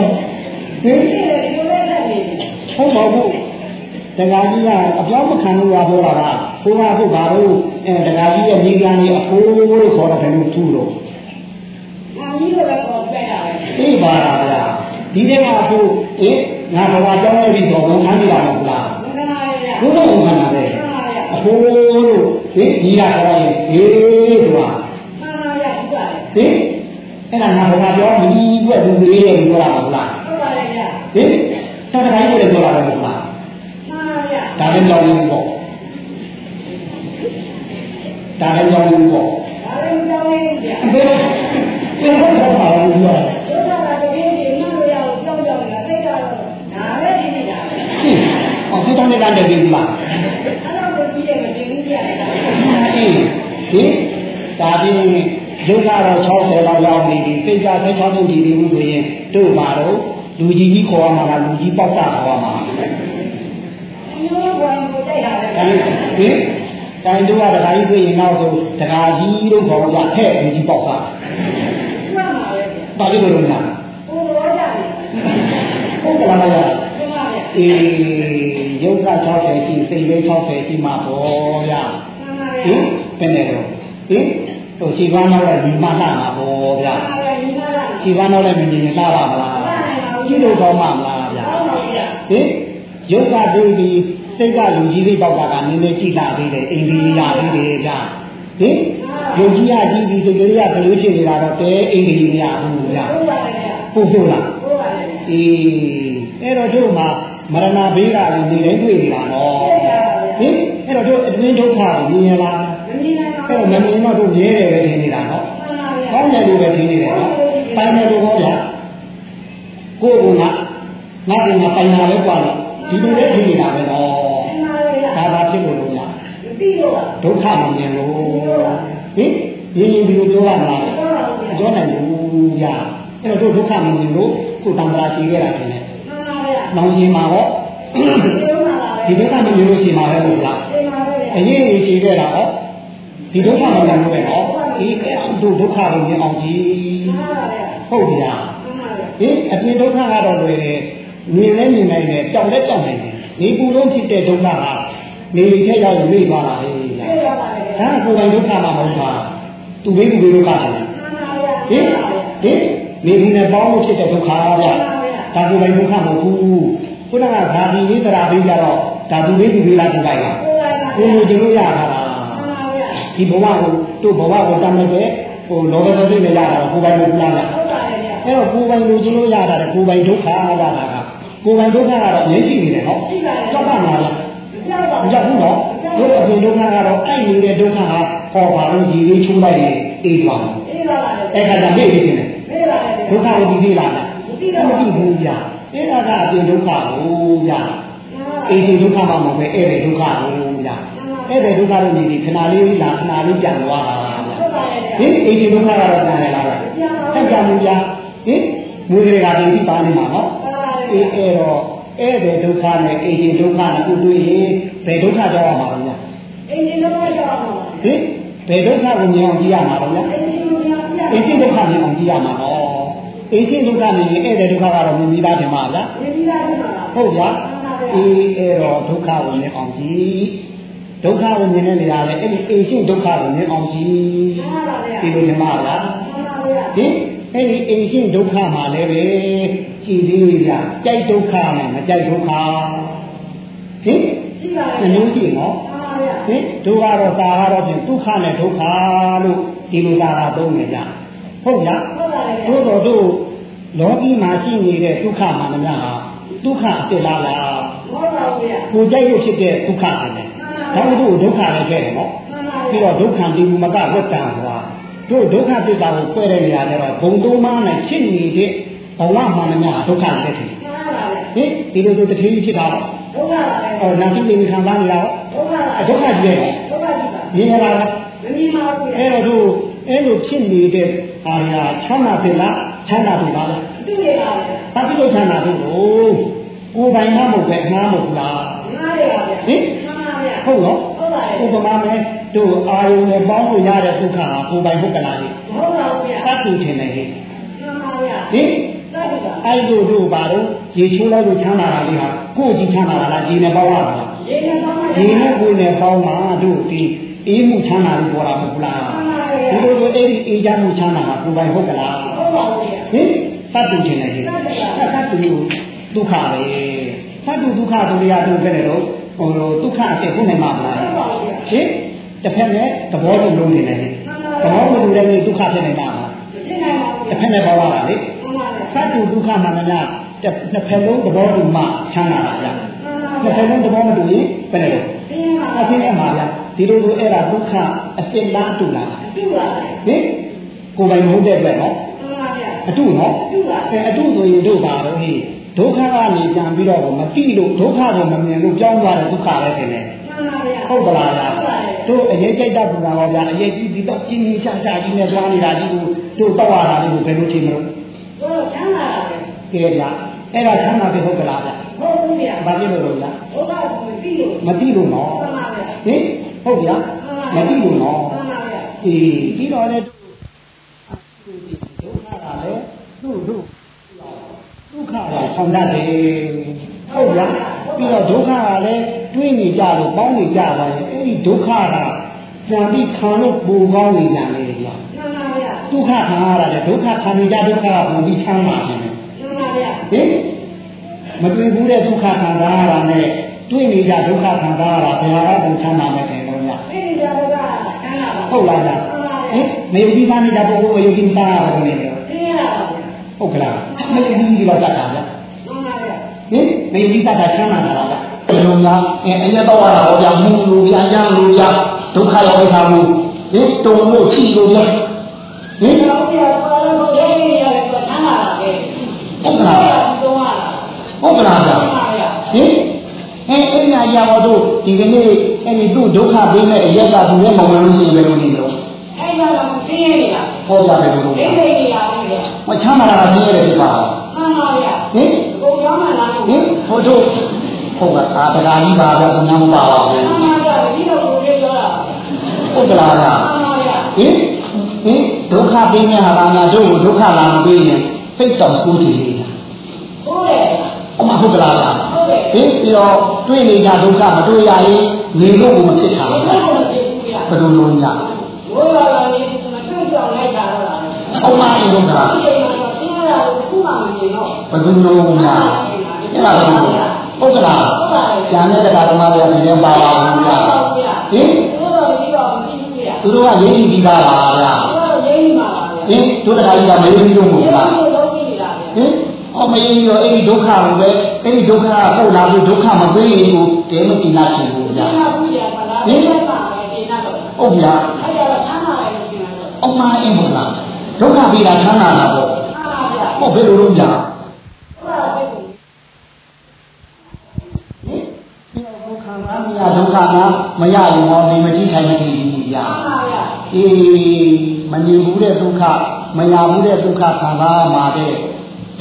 S2: ဟင်
S3: ဒီလိုဒီလိုနဲ့နေတယ်
S2: ဟုတ်ပါဘူး တရားကြီးကအပြောင်းမခံလို့ရပြောတာကဘုရားဟုတ်ပါတော့အဲတရားကြီးရဲ့ညီကံကြီးအဖိုးလို့ခေါ်တယ်လို့သူ့လို့။
S3: ငါကြီးလိုပဲပေါ်ပြရတယ်
S2: သိပါလားဗျာဒီတဲ့ကအခုအေးငါဘဝကြောင်းနေပြီဆိုတော့ငါသိတာမဟုတ်လား။
S3: ငါနာရရ
S2: ဘုရားဘုရားနာပဲ။
S3: ငါနာရ
S2: အဖိုးလို့ဒီညီလာခေါ်ရင်ဟေးဆိုတာ။
S3: ငါနာရဒီကလည်း
S2: ဟင်အဲ့ဒါငါဘဝကြောင်းဒီကွက်သူလေးရဲ့ပြောတာမဟုတ်လား
S3: ဟုတ်ပါရဲ့ဗျာ
S2: ဟင်ဆက်တိုင်းကိုလည်းပြောတာမဟုတ်လား။
S3: ငါနာရ
S2: ဒါလည်းကြောင်းနေပေါ့ဒါလည်းကြောင်းနေပေါ့။
S3: ဒါလည်းကြောင်းလေးဗျာ
S2: ဘယ်လိုဘယ်လိုပါလဲဒီက။
S3: ဒုက္ခကတကယ်ကြီးမှမရအောင်ကြောင်းကြောင်းနေတာသိကြတော့ဒါပဲဒီနေတာပဲ
S2: ဟင်အောင်စစ်တောင်းနေတဲ့တည်းဒီလား။
S3: အဲ့တော့ကိုကြည့်တယ်မတင်ဘူးကြရတယ်။
S2: အေးဟင်ဒါပြီးဒုက္ခတော့60လောက်ရောက်နေပြီစိတ်က16ခုတည်နေမှုဆိုရင်တို့ပါတော့လူကြီးကြီးခေါ်ရမှာလားလူကြီးပေါက်တာခေါ်ရမှာ
S3: မျိုးဘွယ်ကိုတိုက်တာပဲ
S2: ဒါဟင်တိုင်းတို့ကဒကာကြီးတွေ့ရင်တော့ဆိုဒကာကြီးလို့ခေါ်ကြဟဲ့လူကြီးပေါက်တာ။
S3: မှန်ပါပဲဗျာ
S2: ဘာဖြစ်လို့လဲညာ။
S3: ဟိုလိုကြတယ်
S2: ဟုတ်ကလားမလား။
S3: မှန်ပါဗျာ
S2: အေးယုတ်က60ရှိစိတ်လေး60ရှိမှာပေါ့ဗျာ။
S3: မှန်ပါ
S2: ဟ
S3: ဗျာ
S2: င်ဘယ်နဲ့တော့ဟင်ဟိုခြေပန်းတော့လည်းဒီမှလှမှာပေါ့ဗျာ။
S3: မှန်ပါဗျာညီမလား
S2: ခြေပန်းတော့လည်းမမြင်ရင်လှပါမလားကြည့်လို့ကောင်းမှာမလားဗျာ။
S3: ဟုတ်ပါဗျာ
S2: ဟင်ယုတ်ကတို့ဒီ စိတ်ကလူကြီးလေးပေါက်တာကနည်းနည်းကြည့်လာသေးတယ်အိမ်ကြီးရသေးတယ်ဗျာဟင်ယုတ်ကြီးရကြီးဒီစိတ်ကလေးကဘလို့ဖြစ်နေတာတော့တဲအိမ်ကြီးမရဘူးဗျာ။
S3: ဟုတ်ပါရဲ့ဗျာ
S2: ဟုတ်ဟုတ်လား။
S3: ဟုတ်ပါရဲ့ဗျာ
S2: အေးအဲ့တော့တို့မှာမရဏဘေးကလည်းနေတိုင်းတွေ့နေတာနော်ဟင်အဲ့တော့တို့အတွင်းဒုက္ခကိုမြင်ရလား။
S3: မမြင်နိုင်ပါ
S2: အဲ့
S3: ဘူး
S2: တော့မမြင်တော့တို့မြဲတယ်ပဲထင်နေတာနော်။
S3: မှန်ပါဗျာ
S2: ကောင်းတယ်လို့ပဲထင်နေတယ်နော်ပိုင်တယ်လို့ဟောဗျာကိုယ်ကငါငါကငါပိုင်တာလဲกว่าလို့ဒီလိုလဲထင်နေတာပဲနော်
S3: မှန်ပါဗျာ
S2: ဒါသာဖြစ်လို့လို့ညာ
S3: မသိလို့ပါ
S2: ဒုက္ခမမြင်လို့ဟင်ရင်းရင်းဒီလိုပြောရမလား
S3: ဟုတ်ပါဘူးဗျာ
S2: ပြောနိုင်ဘူးညာအဲ့တော့တို့ဒုက္ခမမြင်လို့ကိုယ်တံ္ဍရာရှိခဲ့တာထင်တယ်
S3: မှန်ပါဗျာ
S2: နောင်ရှင်မှာဟော
S3: ပြောမှာပါ
S2: ဒီဒုက္ခမမြင်လို့ရှိမှာပဲလို့လား
S3: သိမှာပဲဗျာ
S2: အရေးကြီးရှိခဲ့တာဟောဒီဒုက္ခမမြင်လို့ပဲဟောဒီကဲတို့ဒုက္ခကိုမြင်အောင်ကြည့်
S3: မှန်ပါဗျာ
S2: ဟုတ်ပြီလား
S3: မှန်ပါဗျာ
S2: ဟင်အပြင်ဒုက္ခကတော့လွယ်တယ် မြင်လဲမြင်နိုင်တယ်ကြောက်လဲကြောက်နိုင်တယ်ဒီပူလုံးဖြစ်တဲ့ဒုက္ခကနေထက်ရောက်နေသွားတာပဲ
S3: သိ
S2: ဒါ
S3: ရပါလေဗျာ
S2: ကကိုယ်ပိုင်ဒုက္ခမှာမဟုတ်ပါသူဘေးသူဘေးဒုက္ခတယ်
S3: မှန်ပါဗျာ
S2: ဟင်ဟင်နေဒီနဲ့ပေါင်းလို့ဖြစ်တဲ့ဒုက္ခပါဗျာဒါကိုယ်ပိုင်ဒုက္ခမဟုတ်ဘူးခုနကဓာတိဝိသရာဘေးကြတော့ဓာသူဘေးသူဘေးလားဒီလိုက်လား
S3: ဟုတ်ပါဗျာ
S2: ကိုယ်ကိုကျလို့ရတာလား
S3: မှန်ပါဗျာ
S2: ဒီဘဝကိုတို့ဘဝကိုတတ်မဲ့တဲ့ဟိုလောဘသတိနဲ့ရတာကိုယ်ပိုင်ဒုက္ခလား
S3: ဟုတ်ပါလေဗျာ
S2: အဲ့တော့ကိုယ်ပိုင်လူကျလို့ရတာတဲ့ကိုယ်ပိုင်ဒုက္ခရတာ ကကိုယ်ပိုင်ဒုက္ခကတော့ငြိမ့်ရှိနေတယ်နော်ကြောက်ပါမလား
S3: ကြောက်ပါ
S2: မကြောက်ဘူးနော်တို့အပြင်ဒုက္ခကတော့အဲ့နေတဲ့ဒုက္ခဟာဟောပါလို့ဒီလေးချိုးလိုက်ရင်အေးပါမယ်
S3: သိပါပါလေ
S2: အဲ့ခါကျမေ့နေတယ်
S3: သိပါလေ
S2: ဒုက္ခကိုဒီသေးလားမသိဘူးဗျာအဲ့ဒါကအပြင်ဒုက္ခကိုဗျာအေးဒီဒုက္ခမှမဟုတ်ပဲအဲ့ဒီဒုက္ခကိုဗျာအဲ့ဒီဒုက္ခလို့နေဒီခဏလေးလာခဏလေးပြန်သွားတာဗျာ
S3: ဟုတ်ပါလေဗျာ
S2: ဟင်အေးဒီဒုက္ခကတော့ပြန်လာလားဆက်ကြမှုဗျာဟင်မွေးတွေကဒီပါနေမှာနော် အေးအဲ့တော့အဲ့ဒီဒုက္ခနဲ့အေဒီဒုက္ခနဲ့ကိုတွေ့ရင်ဘယ်ဒုက္ခကြောက်ရမှာလဲညာ
S3: အင်းဒီတော့ကြောက်ပါ
S2: ဟင်ဘယ်ဒုက္ခကိုမြင်အောင်ကြည့်ရမှာလဲညာ
S3: အင်းဒီလိုများပြ
S2: အေဒီဒုက္ခမြင်အောင်ကြည့်ရမှာဟောအေဒီဒုက္ခမြင်ရင်အဲ့ဒီဒုက္ခကတော့မြင်ပြီးသားတင်ပါဗျာ
S3: ဒီဒီလာဒီမှာ
S2: ဟုတ်ဗျာအေးအဲ့တော့ဒုက္ခကိုမြင်အောင်ကြည့်ဟဒုက္ခကိုမြင်နေနေတာလေအဲ့ဒီအိမ်ရှင်းဒုက္ခကိုမြင်အောင်ကြည့်
S3: မှန်ပါဗျာ
S2: ဒီလိုထင်ပါလား
S3: မှန်ပါဗျာ
S2: ဟင် အဲ့ဒီအိမ်ရှင်းဒုက္ခမှာလည်းပဲကြည်သေးရကြိုက်ဒုက္ခနဲ့မကြိုက်ဒုက္ခဟင်
S3: ရှိပါ
S2: နှ
S3: ရဲ့
S2: မျိုးရှိနော်
S3: မှန်ပါဗျာ
S2: ဟင်ဒုက္ခတော့သာကတော့ဖြင့်ဒုက္ခနဲ့ဒုက္ခလို့ဒီလိုသာသာသုံးနေကြဟုတ်လား
S3: ဟုတ်ပါရဲ့
S2: သို့တော်တို့လောကီမှာရှိနေတဲ့ဒုက္ခမှန်များဟာဒုက္ခအစ်စ်လားလား
S3: ဟုတ်ပါဗျာ
S2: ကိုကြိုက်လို့ဖြစ်တဲ့ဒုက္ခပဲဒါမှမဟုတ်ဒုက္ခလည်းခဲ့တယ်နော်
S3: မှန်ပါ
S2: ပြီး
S3: ဗျာ
S2: တော့ဒုက္ခဒီမူမကဝတ္တံဟော တို့ဒုက္ခတိတာကိုဖွဲ့တဲ့နေရာကျတော့ဘုံသုံးပါးနဲ့ဖြစ်နေတဲ့ဘဝမှန်များဒုက္ခလည်းဖြစ်တယ်
S3: မှန်ပါဗျာ
S2: ဟင်ဒီလိုဆိုတတိယဖြစ်တာတော့
S3: ဒုက္ခပါပဲ
S2: ဟောနာတိနေခံစားနေတာရော
S3: ဒုက္ခပါ
S2: ဒုက္ခကြီးရဲ့
S3: ဒုက္ခကြီးပါ
S2: မြင်ရတာလား
S3: မမြင်ပါဘူးဗျာ
S2: အဲ့တော့တို့အဲ့လိုဖြစ်နေတဲ့အာရချမ်းသာပြီလားချမ်းသာပြီလား
S3: သူ့ရပါဗျာ
S2: ဘာဖြစ်လို့ချမ်းသာတို့ကိုကိုယ်ပိုင်မှမဟုတ်ပဲငှားမဟုတ်လား
S3: ငါးရပါဗျာ
S2: ဟင်
S3: မှန်ပါဗျာ
S2: ဟုတ်နော်
S3: ဟုတ်ပါရဲ့
S2: ဥပမာမဲ့တို့အာယုံနဲ့ပေါင်းလို့ရတဲ့ဒုက္ခဟာကိုယ်ပိုင်ဟုတ်ကလားလေ
S3: ဟုတ်ပါဗျာ
S2: သတ်တူထင်တယ်ဟင်
S3: မှန်ပါဗျာ
S2: ဟင်
S3: သတ်ပါ
S2: အဲ့တို့တို့ဘာလို့ရေချိုးလိုက်လို့ချမ်းသာတာလေးဟာကိုယ်ကြည့်ချမ်းသာတာလားဒီနဲ့ပေါင်းရတာလား
S3: ရေနဲ့ပေါင်းပါ
S2: ဒီနဲ့ကိုယ်နဲ့ပေါင်းမှာတို့ဒီအေးမှုချမ်းသာလို့ပြောတာမဟုတ်လား
S3: မှန်ပါဗျာ
S2: ဒီလိုလိုအဲ့ဒီအေးချမ်းမှုချမ်းသာတာကိုယ်ပိုင်ဟုတ်ကလား
S3: ဟုတ်ပါဗျာ
S2: ဟင်သတ်တူထင်တယ်ဟင်သတ်တူဒုက္ခပဲသတ်တူဒုက္ခတို့ရတို့ပဲလေတော့ ဟိုဒုက္ခအဖြစ်ဟုတ်နိုင်မှာမလား
S3: ဟုတ်ပါဗျာ
S2: ဟင်တစ်ဖက်နဲ့သဘောတူလုံးနေတယ်ဟင်သဘောမတူတဲ့နေ့ဒုက္ခဖြစ်နေတာမှာ
S3: ဖြစ်နိုင်ပါဘူး
S2: တစ်ဖက်နဲ့ပေါ်လာတာလေ
S3: မှန်ပါဗျာ
S2: သတ်တူဒုက္ခမှန်မှန်တစ်နှစ်ဖက်လုံးသဘောတူမှချမ်းသာတာဗျာ
S3: မှန်ပါ
S2: နှစ်ဖ
S3: ဗျာ
S2: က်လုံးသဘောမတူရင်ဘယ်နဲ့လဲ
S3: သိရင်ပါ
S2: အသိနဲ့မှာဗျာဒီလိုလိုအဲ့ဒါဒုက္ခအစ်စ်လားအတူလား
S3: သူ့ပါဗျာ
S2: ဟင်ကိုယ်ပိုင်မဟုတ်တဲ့အတွက်နော်
S3: မှန်ပါဗျာ
S2: အတူနော်
S3: သူ့ပါ
S2: အဲအတူဆိုရင်တို့ပါတော့ဟိ ဒုက္ခကနေပြန်ပြီးတော့မတိလို့ဒုက္ခကိုမမြင်လို့ကြောင်းသွားတဲ့ဒုက္ခပဲထင်တယ်
S3: မှန်ပါဗျာ
S2: ဟုတ်ကလားဗျာ
S3: ဟုတ်ပါရဲ့
S2: တို့အရေးကြိုက်တတ်ဘူးလားဗျာအရေးကြီးပြီးတော့ကျင်းကြီးရှာရှာကြီးနဲ့သွားနေတာကြီးကိုတို့တော့ရတာလေးကိုဘယ်လိုထင်မလို့
S3: တော့ချမ်းသာတာပဲ
S2: ကဲဗျာအဲ့ဒါဆမ်းသာပြီဟုတ်ကလားဗျာ
S3: ဟုတ်ဘူးဗျာ
S2: ဘာဖြစ်လို့လဲဗျာ
S3: ဘုရားကိုပြီးလို့
S2: မတိလို့နော်
S3: မှန်ပါဗျာ
S2: ဟင်ဟုတ်ဗျာမတိလို့နော်
S3: မှန်ပါဗျာ
S2: အေးပြီးတော့လည်းဒုက္ခကလည်းသူ့တို့ဒု က္ခကဆောင်တတ်တယ်ဟုတ်ဗျာပြီးတော့ဒုက္ခကလည်းတွေးနေကြလို့ပေါင်းနေကြပါရင်အဲ့ဒီဒုက္ခကပြန်ပြီးခံလို့ပူကောင်းနေကြတယ်ဗျာ
S3: မှန်ပါဗျာ
S2: ဒုက္ခခံရတာလေဒုက္ခခံနေကြဒုက္ခကပုံပြီးချမ်းသာတယ်
S3: မှန်ပါဗျာ
S2: ဟင်မတွေ့ဘူးတဲ့ဒုက္ခခံစားရတာနဲ့တွေ့နေကြဒုက္ခခံစားရတာဘယ်ဟာကပုံချမ်းသာမယ်တယ်လို့ည
S3: အဲ့ဒီကြတော့ကချမ်းသာပါ
S2: ဟုတ်လားဗျာ
S3: မှန်ပါ
S2: ဟ
S3: ဗျာ
S2: င်မယုံကြည်သားနေတာပုဂ္ဂိုလ်အယုံကြည်သားရတယ်နေတယ်
S3: သိရပါဗျာ
S2: ဟုတ်ကလားမယုံကြည်ဒီလောက်တတ်တာဗျာ
S3: မှန်ပါဗျာ
S2: ဟင်မယုံကြည်တတ်တာချမ်းသာတာလားဗျာဘယ်လိုများအဲအရက်တော့ရတာဟောဗျာမူလိုဗျာရမ်းလိုဗျာဒုက္ခရောက်ဝိသမှုဟင်တုံလို့ရှိလို့ဗျာဟင်
S3: ဒီတော့ပြတော့ဘုရားကြီးရတယ်ဆိုချမ်းသာတာပဲ
S2: ဟုတ်ကလား
S3: တော့ရတာ
S2: ဟုတ်ကလားဗျာ
S3: မှန်ပါဗျာ
S2: ဟင်အဲအဲ့ဒီအရာတော်တို့ဒီကနေ့အဲ့ဒီသူ့ဒုက္ခပေးမဲ့အရက်ကသူနဲ့မောင်လို့ရှိရင်ဘယ်လိုနေမလို့
S3: အဲ့ဒါတော့သိရရတာ
S2: ဟောကြတယ်လို့
S3: သိသိရရတယ်ဗျာ
S2: မချမ်းသာတာသိရတဲ့ဒီပါ
S3: မှန်ပါဗျာ
S2: ဟင်
S3: ကိုကြောင်းမှလာ
S2: ဟင်ဟိုတို့ဟုတ်ကအာတကာကြီးပါဗျာသူများမပါပါဘူး
S3: မှန်ပါဗျာဒီတော့ကိုလေးပြောတာ
S2: ဟုတ်ကလားဗျာ
S3: မှန်ပါဗျာ
S2: ဟင်ဟင်ဒုက္ခပေးမဲ့ဟာကများတို့ကိုဒုက္ခလာမပေးရင်စိတ်တော်ကိုးကြည့်နေတာ
S3: ဟုတ်တယ်
S2: အမဟုတ်ကလားဗျာ
S3: ဟုတ်တယ်
S2: ဟင်ပြီးတော့တွေ့နေကြဒုက္ခမတွေ့ရရင်နေလို့ကိုမဖြစ်တာ
S3: ဒီ
S2: ဗျာ
S3: တော့ကိုသိဘူးဗျာ
S2: ဘယ်လိုလုပ်ည
S3: ဘိုးလာလာနေမတွေ့ကြောင်လိုက်တာ တော့လား
S2: အမအင်းဒုက္ခ
S3: ဒီချိန်မှာတော့သိရတာကိုခုမှမမြင်တော့
S2: ဘယ်လိုလုပ်ညအဲ့ဒါတော့ဟုတ်ကလားကျန်တဲ့တရားဓမ္မတွေလည်းပါပါဘူးဗျာဟင်
S3: ဘိုးတော်ကြီးတော့မသိဘူးဗျာ
S2: သူတို့ကရင်းပြီးသားပါဗျာ
S3: ဘိုးတော်ရင်းမှာပါဗျာ
S2: ဟင်တို့တရားကြီးကမရင်းပြီးတော့မဟုတ်လား
S3: ဒီလိုလုပ်ကြည့်နေတာဗျာ
S2: ဟင်အော်မရင်းရောအဲ့ဒီဒုက္ခကိုပဲအဲ့ဒီဒုက္ခကပုတ်လာပြီးဒုက္ခမပေးရင်ကိုတဲမတိနာရှင်ဘူးဗျာ
S3: ဒီမှာဘူးကြာပါလားဒီမှာပါပဲဒီနာတော့
S2: ဟုတ်ဗျာ
S3: အဲ့ဒါတော့ချမ်းသာတယ်လို့ပြောတာတော့
S2: အမအင်းမလား ဒုက္ခပေးတာချမ်းသာတာပေါ့
S3: အားပါဗျာ
S2: ဟုတ်ဘယ်လိုလုပ်ကြ
S3: ဟုတ်ပါပဲကို
S2: ဟင်ဒီဒုက္ခမှာမရဒုက္ခမှာမရရင်တော့ဒီမတိထိုင်မတိဘူးဗျာ
S3: အားပါဗျာ
S2: အေးမမြင်ဘူးတဲ့ဒုက္ခမရဘူးတဲ့ဒုက္ခခံစားရမှာတဲ့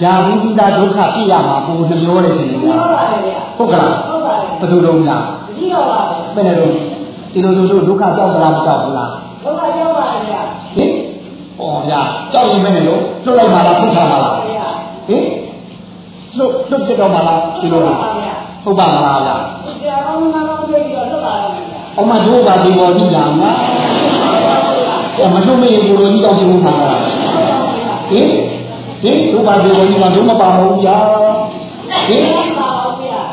S2: ဂျာဘူးပိတာဒုက္ခပြရမှာကိုနှမျောတယ်ရှင်
S3: ဒီ
S2: ဗျာ
S3: တော့ပါလေဗျာ
S2: ဟုတ်ကလား
S3: ဟုတ်ပါလေ
S2: ဘယ်လိုလုပ်ကြ
S3: ဒီတော့ပါလေ
S2: ဘယ်နဲ့တော့ဒီလိုလိုဒုက္ခကြောက်ကြလားမကြောက်ဘူးလား
S3: ဟုတ်ပါကြောက်ပါလေဗျာ
S2: ဟင် ဟောဗျာကြောက်ရင်မနဲ့လို့လွတ်လိုက်ပါလားထုတ်ထားပါလား
S3: ဗျာ
S2: ဟင်လွတ်လွတ်ပြတော့ပါလားဒီလို
S3: ပါဗျာ
S2: ဟုတ်ပါမလားဗျာ
S3: ဆရာကောင်းနာကောင်းတွေ့ပြီးတော့လွတ်လာတော့ဗျာ
S2: ဩအမတို့ပါဒီပေါ်ကြည့်လာမှာအဲမတို့မေးဘူးလို့ကြီးတော့ပြုမှာဟင်ဟင်တို့ပါဒီပေါ်ကြီးမှာတို့မပါဘူးကြာဟင်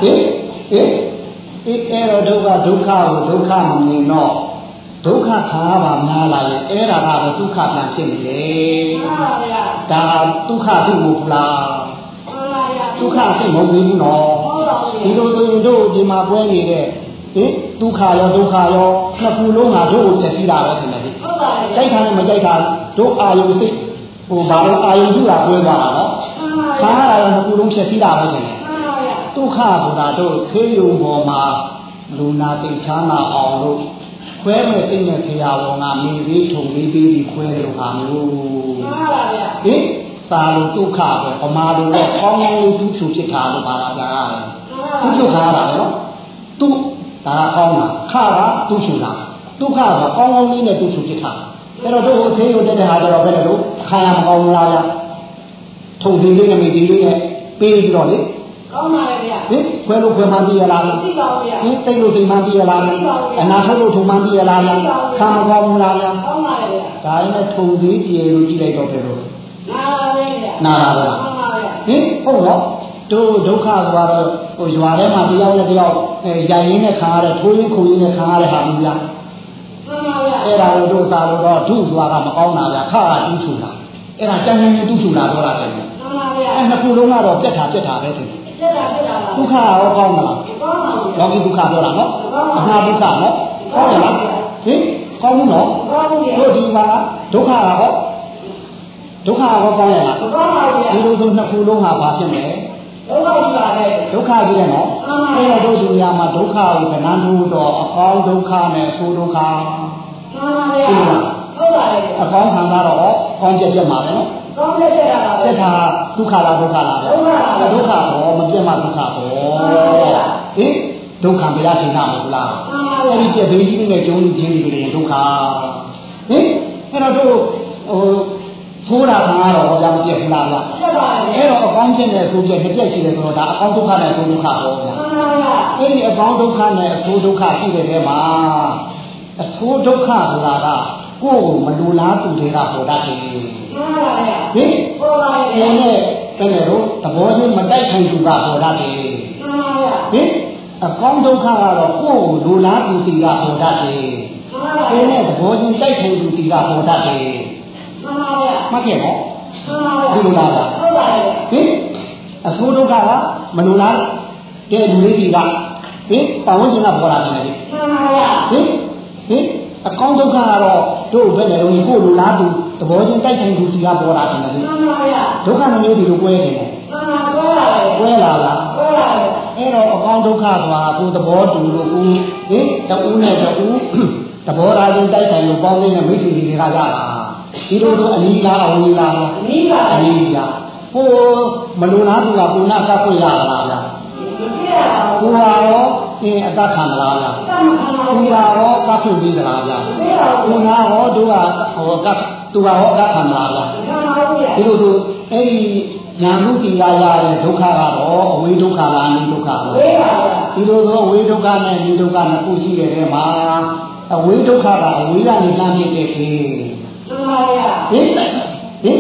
S2: ဟင်ဟင်အေးအဲ့တော့ဒုက္ခဒုက္ခကိုဒုက္ခမမြင်တော့ဒုက္ခခံရပါများလာ ရင်အဲ့ဒါကပဲဒုက္ခပြန်ဖြစ်နေတယ်ဒါဒုက္ခသိဖို့လားဒုက္ခသိမဟုတ်ဘူးနော်ဒီလိုဆိုရင်တို့ဒီမှာပွဲနေတဲ့ဟင်ဒုက္ခရောဒုက္ခရောနှစ်ခုလုံးကတို့ကိုချက်စီတာပဲဆင်တယ်ကြိုက်တာနဲ့မကြိုက်တာတို့အာယုစိတ်ဟိုဘာလို့အာယုပြုတာပွဲသွားတာနော်ခါရတာနှစ်ခုလုံးချက်စီတာပဲဆင်တယ်ဒုက္ခဆိုတာတို့ခေယုံပေါ်မှာလူနာသိချမ်းသာအောင်လို့ ခွဲမဲ့သိမဲ့ခေယဝန်ကမိသေးထုံလေးပြီးပြီးခွဲလို့ဟာမျိုးဟင်သာလို့ဒုက္ခပဲပမာလို့တော့ကောင်းကောင်းလေးသူ့ဖြူဖြစ်တာလို့ပါလားဗျာသူ့ဖြူခါရတာနော်သူ့ဒါကောင်းတာခါကသူ့ဖြူတာဒုက္ခကကောင်းကောင်းလေးနဲ့သူ့ဖြူဖြစ်တာအဲ့တော့တို့အသေးရုံတက်တဲ့ဟာကျတော့ဘယ်လိုလို့ခါရမကောင်းလားဗျာထုံသေးလေးနဲ့မိသေးလေးနဲ့ပေးပြီးတော့လေ
S3: ကောင်းပါလေဗျာ
S2: ဟင်ခွဲလို့ခွဲမှန်းသိရလား
S3: သိပါဘူးဗျာ
S2: ဟင်သိလို့သိမှန်းသိရလားအနာထုတ်လို့ထုံမှန်းသိရလားခံမကောင်းဘူးလားဗျာ
S3: ကောင်းပါလေဗျာ
S2: ဒါနဲ့ထုံသေးပြေလို့ကြည့်လိုက်တော့ပြလို့
S3: နာပါလေဗျာ
S2: နာပါဗျာဟင်ဟုတ်တော့တို့ဒုက္ခဆိုတော့ဟိုရွာထဲမှာတယောက်နဲ့တယောက်အဲရိုင်ရင်းနဲ့ခံရတဲ့ထိုးရင်းခုံရင်းနဲ့ခံရတဲ့ဟာမျိုးလား
S3: မှန်ပါဗျာ
S2: အဲ့ဒါကိုတို့သာလို့တော့ဒုဆိုတာကမကောင်းတာဗျာခါကတူးထူတာအဲ့ဒါကြံနေနေတူးထူတာပြောတာတယ်မှန်
S3: ပါဗျာအဲ့
S2: နှစ်ခုလုံးကတော့ပြက်တာပြက်တာပဲတင်
S3: ပြက်တာပြက်တာပါ
S2: ဒုက္ခရောကောင်းမလား
S3: ကောင်းပါဘူး
S2: လောကီဒုက္ခပြောတာနော်အမှားဒုက္ခနော်ကောင်းလားဟင်ကောင်းဘူးနော်
S3: ကောင်းဘူး
S2: တို့ဒီမှာဒုက္ခရောဒုက္ခရောကောင်းရလား
S3: ကောင်းပါဘူး
S2: ဒီလိုဆိုနှစ်ခုလုံးဟာဘာဖြစ်မလဲ
S3: ဒုက္ခကြီးပါလေ
S2: ဒုက္ခကြီးတယ်နော်အဲ့တော့တို့ဒီနေရာမှာဒုက္ခကိုကဏ္ဍထိုးတော့အကောင်းဒုက္ခနဲ့ဆိုးဒုက္ခ
S3: မှန်ပါဗျာဟုတ်ပါလေ
S2: အကောင်းခံတာတော့ကောင်းချက်ပြတ်မှာပဲနော်
S3: ကောင်းချက်ပြတ်တာပါ
S2: ပြတ်တာဒုက္ခလားဒုက္ခလား
S3: ဒုက္ခပါ
S2: ဒုက္ခတော့မပြတ်မှဒုက္ခပေါ့ဟင်ဒုက္ခမရခြင်းနာမဟုတ်လားအဲ့ဒီပြည့်ဘေးကြီးနဲ့ကျုံးနေခြင်းတွေလည်းဒုက္ခဟင်အဲ့တော့တို့ဟိုထိုးတာကတော့ဘာမှမပြတ်ဘူးလားဗျာ
S3: ပြတ်ပါလေ
S2: အဲ့တော့အကောင်းခြင်းနဲ့ဆိုပြည့်နှစ်ပြည့်ရှိတယ်ဆိုတော့ဒါအကောင်းဒုက္ခနဲ့ဆိုဒုက္ခပေါ့ဗျာ
S3: မှန်ပါဗျာ
S2: အဲ့ဒီအကောင်းဒုက္ခနဲ့အဆိုးဒုက္ခရှိတဲ့ထဲမှာအဆိုးဒုက္ခဆိုတာကကိုယ်ကိုမလူလားသူတွေကဟောတတ်တယ်
S3: မှန်ပါဗျာ
S2: ဟင်
S3: ဟောပါလေ
S2: အဲ့နဲ့တကယ်တော့သဘောချင်းမတိုက်ဆိုင်သူကဟောတတ်တယ်
S3: မှန်ပါဗျာ
S2: ဟင်အကောင်းဒုက္ခကတော့ကိုယ်ကိုလူလားသူတွေကဟောတတ်တယ်
S3: မှန်ပါဗျာ
S2: အဲ့နဲ့သဘောချင်းတိုက်ဆိုင်သူတွေကဟောတတ်တယ်
S3: မှန်ပါဗျာ
S2: မှတ်ခဲ့နော်
S3: ဒီ
S2: လိုလား
S3: ဟုတ်ပါရဲ့
S2: ဟင်အဆိုးဒုက္ခကမလိုလားတဲ့လူလေးတွေကဟင်ပတ်ဝန်းကျင်ကပေါ်လာတယ်လေ
S3: မှန်ပါဗျာ
S2: ဟင်ဟင် အကောင်းဒုက္ခကတော့တို့ဘယ်နဲ့တော့ကိုလိုလားသူသဘောချင်းတိုက်ဆိုင်သူစီကပေါ်လာတယ်လေမှ
S3: န်ပါဗျာ
S2: ဒုက္ခမျိုးဒီလိုကွဲနေတယ်
S3: မှန်ပါကွဲလာတယ်
S2: ကွဲလာလား
S3: ကွဲလာတယ်
S2: အဲ့တော့အကောင်းဒုက္ခဆိုတာကိုသဘောတူလို့ဦးဟင်တူနဲ့တူသဘောထားချင်းတိုက်ဆိုင်လို့ပေါင်းနေတဲ့မိတ်ဆွေတွေကရတာဒီလိုတော့အနီးလားအဝေးလား
S3: အနီးပါ
S2: အနီးလားဟိုမလိုလားသူကပုဏ္ဏကပ်ခွင့်ရလား ဗျာကိုဟာရောအင်းအတတ်ခံလားဗျာသူဟာရောကပ်ခွင့်ပြီးသလားဗျာသူဟာရောသူကဟောကပ်သူဟာရောအတတ်ခံလားဗျာဒီလိုဆိုအဲ့ဒီညာမှုတရားရတဲ့ဒုက္ခကတော့အဝေးဒုက္ခလားအနိဒုက္ခလားဒီလိုဆိုအဝေးဒုက္ခနဲ့အနိဒုက္ခနှစ်ခုရှိတဲ့ထဲမှာအဝေးဒုက္ခကအဝေးကနေလမ်းဖြစ်တဲ့ခေ
S3: မှန်ပါဗျာ
S2: ဟင်ဟင်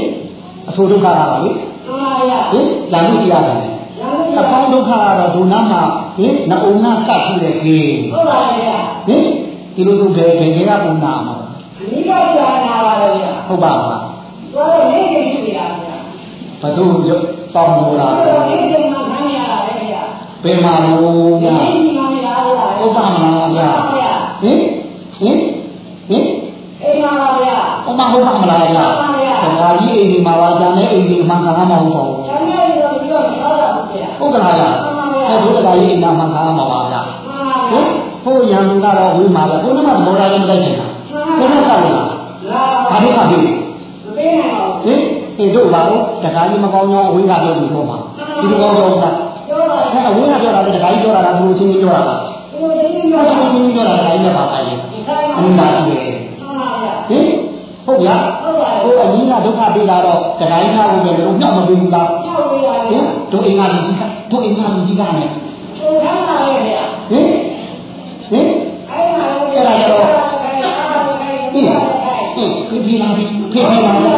S2: အဆိုးဒုက္ခကပါလေ
S3: မှန်ပါဗျာ
S2: ဟင်လာလို့တရားတယ် အကောင်းဒုက္ခကတော့ဒုနာမှာဟင်နှုံနာကပ်ပြီးတဲ့ခေ
S3: ဟုတ်ပါဗျာ
S2: ဟင်ဒီလိုဆိုဘယ်ဘယ်ကပုံနာမှာ
S3: ဒီကကြာနာပါလေဗျာ
S2: ဟုတ်ပါပါ
S3: တော့နေနေရှိနေတာဗျာ
S2: ဘသူတောင်းလို့လား
S3: ဒီကိစ္စမှခံရတာလေဗျာ
S2: ဘယ်မှာလို့
S3: ဗျာဒီမှာနေတာ
S2: ဟုတ်ပါမလားဗျာဟင်ဟင်ဟင်
S3: အိမ်မှာပါဗျာ
S2: အမဟုတ်ပါမလားဗျာဒါကြီးအိမ်ဒီမှာပါကျန်တဲ့အိမ်ဒီမှာခံရမှာမဟုတ်ဘူး
S3: ကျန်တဲ့အိမ်တော့ပြီးတော့မဟုတ်ပါဘူးဗျာ
S2: ဟုတ်ကလားဗျာအဲဒုက္ခကြီးအိမ်မှာခံရမှာပါဗျာဟင်ဟိုရန်သူကတော့ဝေးမှာပဲဘုန်းတော်ကမော်ရာလည်းမတိုက်ချင်တာဘုန်းတော်ကလည်းဘာလို့ကပြီး
S3: မပေးနိုင်ပါဘူးဟင်
S2: အေးတို့ပါတော့တခါကြီးမကောင်းကြောင်းဝေးကပြောလို့ပြောမှာဒီလိုကောင်းကြောင်းက
S3: ပြောပါအဲ
S2: အဝေးကပြောတာလည်းတခါကြီးပြောတာလားဘုလိုချင်းပြောတာလား
S3: ဘုလိုချင်းပြောတာ
S2: ဘုလိုချင်းပြောတာလည်းလည်းပါဆိုင်တယ်အင်းလာရှိတယ်ဟင်ဟုတ်ဗျာဟိုအကြီးကဒုက္ခပေးတာတော့တတိုင်းသားကိုပဲလုံးညောက်မပေးဘူးလား
S3: ညောက်ပေးပါဘူး
S2: တို့အိမ်ကလူကြီးက တို့အိမ်မှာလူကြီးကလည်း
S3: ဟုတ်ပါပါရဲ့ဗျာ
S2: ဟင်ဟင်
S3: အဲ့
S2: မှာလည်းကြရတော့ဒီ
S3: ဒီဒီလာပြီး
S2: ခေခေလာလို့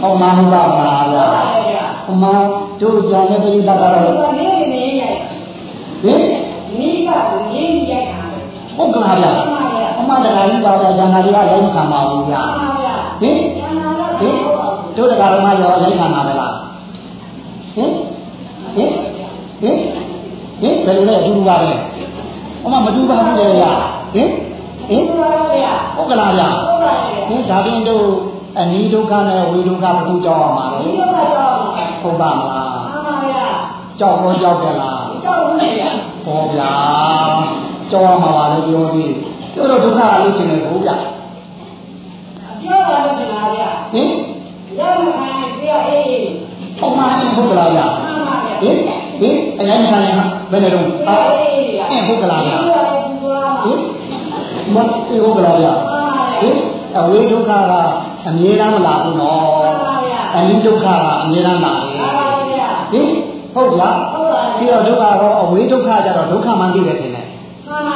S2: ဟောမှာမဟုတ်ပါဘူးဗျာဟောမှာတို့ကြောင့်လည်းပြိတတ်တာ
S3: တော့
S2: ဟင်
S3: မိကကိုရင်းရိုက်တာ
S2: ဟုတ်ကလားဗျာအမှန်တရားကြီးပါတော့ဇာနာကြီးကလုံးခံပါဘူးဗျာဟင်ဟင်တို့တရားတော်မှာရောလုံးခံပါမလား ဟင်ဟင်ဟင်ဘယ်လိုလဲအတူတူပါပဲအမမတူပါဘူးလေဗျာဟင်ဟင်
S3: ဟုတ်ပါဗျာ
S2: ဟုတ်ကလားဗျာ
S3: ဟုတ်ပါဗျာ
S2: ဟင်ဒါပြင်တို့အနီးဒုက္ခနဲ့ဝေဒုက္ခဘယ်သူကြောက်အောင်ပါလဲ
S3: ဒီလိုကတော့
S2: ဟုတ်ပါမလား
S3: မှန်ပါဗျာ
S2: ကြောက်တော့ကြောက်ကြလား
S3: တော့ဦးနေဗျာ
S2: ဟောဗျာကြောက်ရမှာပါလို့ပြောပြီးတို့တော့ဒုက္ခအလို့ရှင်နေကိုဗျာ
S3: ပြောပါလို့ဒီလားဗျာ
S2: ဟင်
S3: ရောက်မှခိုင်းပြအေး
S2: ဟောမှန်ဟုတ်ကလားဗျာ
S3: မှန်ပါဗျာ
S2: ဟင်ဟင်အရင်ကလည်းဘယ်နဲ့တော့ဟာ
S3: အေးဗျာ
S2: အင်းဟုတ်ကလားဗျာ
S3: ဒီလိုဒီလိုပါ
S2: ဟင်မဟုတ်ကလားဗျာ
S3: မှန်ပါ
S2: ဟ
S3: ဗျာ
S2: င်အဝေဒုက္ခကအမြဲတမ်းမလာဘူးနော်
S3: မှန်ပါဗျာ
S2: အနိဒုက္ခကအမြဲတမ်းလာတယ်
S3: မှန်ပါဗျာ
S2: ဟင်ဟုတ်လား
S3: ဟုတ်ပါ
S2: ပြီး
S3: ဗျာ
S2: တော့ဒုက္ခတော့အဝေဒုက္ခကြတော့ဒုက္ခမှန်းသိတယ်ထင်တယ်
S3: မှန်ပါ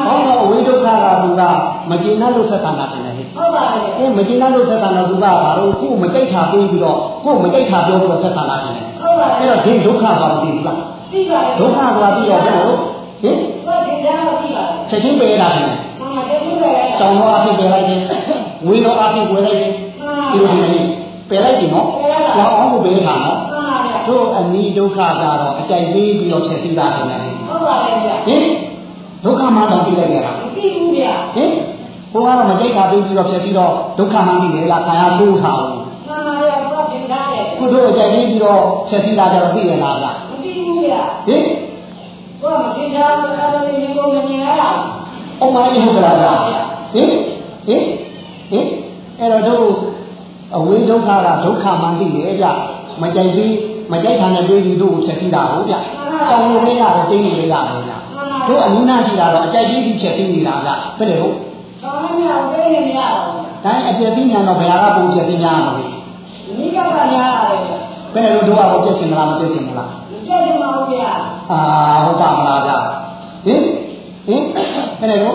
S2: ဟော
S3: ဗျာ
S2: တော့အဝေဒုက္ခကသူကမကျေနပ်လို့ဆက်ဆံတာထင်တယ်ဟဲ့
S3: ဟုတ်ပါဗျာ
S2: အဲမကျေနပ်လို့ဆက်ဆံတော့သူကဘာလို့ကိုယ်မကြိုက်တာပြီးပြီးတော့ကိုယ်မကြိုက်တာပြောပြီးတော့ဆက်ဆံတာထင်တယ်
S3: ဟုတ်ပါ
S2: အဲ့
S3: ဗျာ
S2: တော့ဒီဒုက္ခပါမသိဘူးလား
S3: သိပါဗျာ
S2: ဒုက္ခဆိုတာပြီးတော့ဘယ်လိုဟင်
S3: ဘာဒီကြားသိပါဗျာ
S2: ချက်ချင်းပေးတာထင်တယ်
S3: မှန်ပါတကယ်ပဲ
S2: ကြောင်တော့အဖြစ်ပေးလိုက်တယ်ဝေတော့အဖြစ်ဝေလိုက်တယ်ဒီလိုဒီလိုပေးလိုက်ပြီနော်ကြောင်အောင်ကိုပေးတာနော်
S3: မှန်ပါဗျာ
S2: တို့အနိဒုက္ခကတော့အကြိုက်ပေးပြီးတော့ဖြစ်ပြီးတာထင်တယ်
S3: ဟုတ်ပါဗျာ
S2: ဟင် ဒုက္ခမှတော့သိလိုက်ကြတာ
S3: မသိဘူးဗျာ
S2: ဟင်ဘုရားကမကြိုက်တာပြီးပြီးတော့ဖြစ်ပြီးတော့ဒုက္ခမှသိတယ်လားခါရတိုးထားဘူး
S3: မှန်ပါဗျာဘာဒီကြားလဲ
S2: ခုတို့အကြိုက်ပြီးပြီးတော့ဖြစ်ပြီးတာကြတော့သိရလားဗျ
S3: မသိဘူးဗျာ
S2: ဟင်
S3: ဘာမသိကြဘူးအဲ့ဒါလေးကိုမမြင်ရတာ
S2: အမကြီးဟုတ်ကလားဗျဟင်ဟင်ဟင်အဲ့တော့တို့အဝိဒုက္ခကဒုက္ခမှသိတယ်ဗျမကြိုက်ပြီးမကြိုက်တာနဲ့တွေးပြီးတို့ကိုဖြစ်ပြီးတာဟုတ်ဗျဆောင်းလို့မရတယ်တင်းနေရရတယ်ဗျ တို့အနည်းနာရှိတာတော့အကြိုက်ပြီးပြီးဖြစ်ပြီးနေတာဗျဘယ်လိုဟုတ်
S3: ဆောင်းနေအောင်ပေးနေရအောင်
S2: တိုင်းအပြည့်ပြီးညာတော့ဘယ်ဟာကပုံပြည့်ပြီးညာမှာလဲ
S3: ဒီကကညာရတယ်ဗျာ
S2: ဘယ်လိုတို့ကတော့ပြည့်စင်မလားမပြည့်စင်ဘူးလား
S3: ဒီကျက်မှာဗျာ
S2: အာဟုတ်ပါမလားဗျဟင်ဟင်ဘယ်လို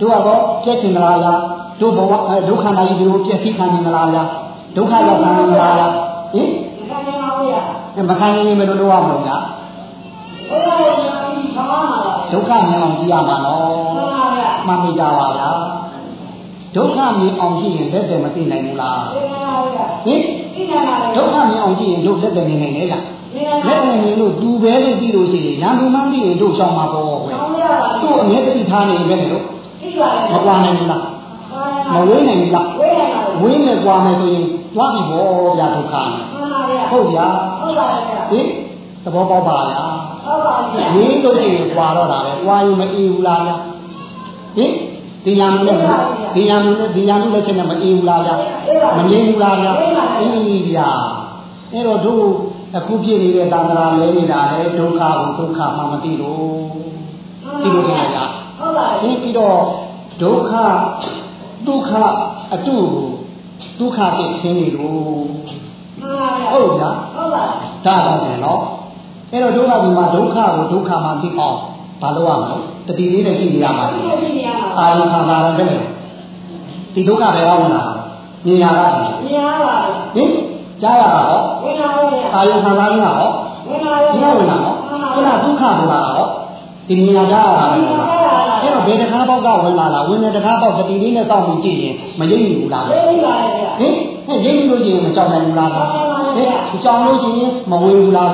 S2: တို့ကတော့ပြည့်စင်မလားလားတို့ဘဝဒုက္ခနာကြီးတို့ပြည့်စည်ခံနေမလားလားဒုက္ခရောက်ခံနေမလားလားဟင်
S3: ဒီကညာဗျာ
S2: မခံနေရင်မလို့တော့ရမလို့လား
S3: ဘုရားရဲ့ညာပြီးခေါင်းပါလား
S2: ဒုက္ခမြင်အောင်ကြည့်ရမှာနော်
S3: မှန်ပါဗျာ
S2: မှန်မိတာပါဗျာဒုက္ခမြင်အောင်ကြည့်ရင်လက်တယ်မသိနိုင်ဘူးလား
S3: ဒီကညာဗျာ
S2: ဟင်
S3: ဒီကညာလေ
S2: ဒုက္ခမြင်အောင်ကြည့်ရင်တို့လက်တယ်မြင်နိုင်လေလား
S3: ဒီက
S2: လက်
S3: ညာ
S2: တယ်မြင်လို့သူပဲလို့ကြည့်လို့ရှိရင်ရန်သူမှန်းကြည့်ရင်တို့ရှောင်မှာပေါ့ကွယ်
S3: ဆောင်းရပါ
S2: သူ့အမြဲတည်းထားနေပဲလေလို့
S3: ဒီပါလေ
S2: မကွာနိုင်ဘူးလားမဝေးနိုင်ဘူးလား
S3: ဝေးရတာ
S2: ဝေးနဲ့ကွာမယ်ဆိုရင်သွားပြီပေါ့ဗျာဒုက္ခ
S3: မှန်ပါဗျာ
S2: ဟုတ်ဗျာ
S3: ဟုတ်ပါဗျာ
S2: ဟင်သဘောပေါက်ပါဗျာ
S3: ဟုတ်ပါဗျာ
S2: ဝေးလို့ ရှိရင်ကွာတော့တာပဲကွာရင်မအေးဘူးလားဗျာဟင်ဒီညာမျိုးနဲ့ဒီညာမျိုးနဲ့ဒီညာမျိုးနဲ့ချက်နဲ့မအေးဘူးလားဗျာမငြိမ်းဘူးလားဗျာအေးဗျာအဲ့တော့တို့အခုဖြစ်နေတဲ့တန်ត្រာလဲနေတာလေဒုက္ခကိုဒုက္ခမှမသိလို့ဒီလိုထင်ကြ
S3: ဟုတ်ပါ
S2: ဒီပြီးတော့ဒုက္ခဒုက္ခအတုကိုဒုက္ခသိခင်းနေလို့
S3: မှန်ပါဗျာ
S2: ဟုတ်ဗျာ
S3: ဟုတ်ပါ
S2: ဒါတော့တယ်နော် အဲ့တော့ဒုက္ခဒီမှာဒုက္ခကိုဒုက္ခမှသိအောင်ဘာလို့ရမလဲတတိလေးနဲ့ကြည့်ရပါလိမ့်
S3: ဒီနေရာမှာ
S2: အာရုံခံစားရတယ်လေဒီဒုက္ခပဲဝင်လာတာမြင်ရတာ
S3: နေရာပါ
S2: ဟင်ကြားရတာဟော
S3: ဝင်လာတော့ဗျာ
S2: အာရုံခံစားရတာဟော
S3: ဝင်လာ
S2: ဒီ
S3: တော့
S2: ကဝင်လာဟောခုနဒုက္ခဆိုတာဟောဒီမြင်ရကြရတာပဲအဲ့တော့ဘယ်တကားပေါက်ကဝင်လာလားဝင်တဲ့တကားပေါက်တတိလေးနဲ့တောက်ပြီးကြည့်ရင်မရိပ်ဘူးလား
S3: ဝေးပါလေဗျာ
S2: ဟင်ဟဲ့ရိပ်လို့ရှိရင်မကြောက်နိုင်ဘူးလား ဟင်ကြောက်လို့ရှိရင်မဝေဘူးလား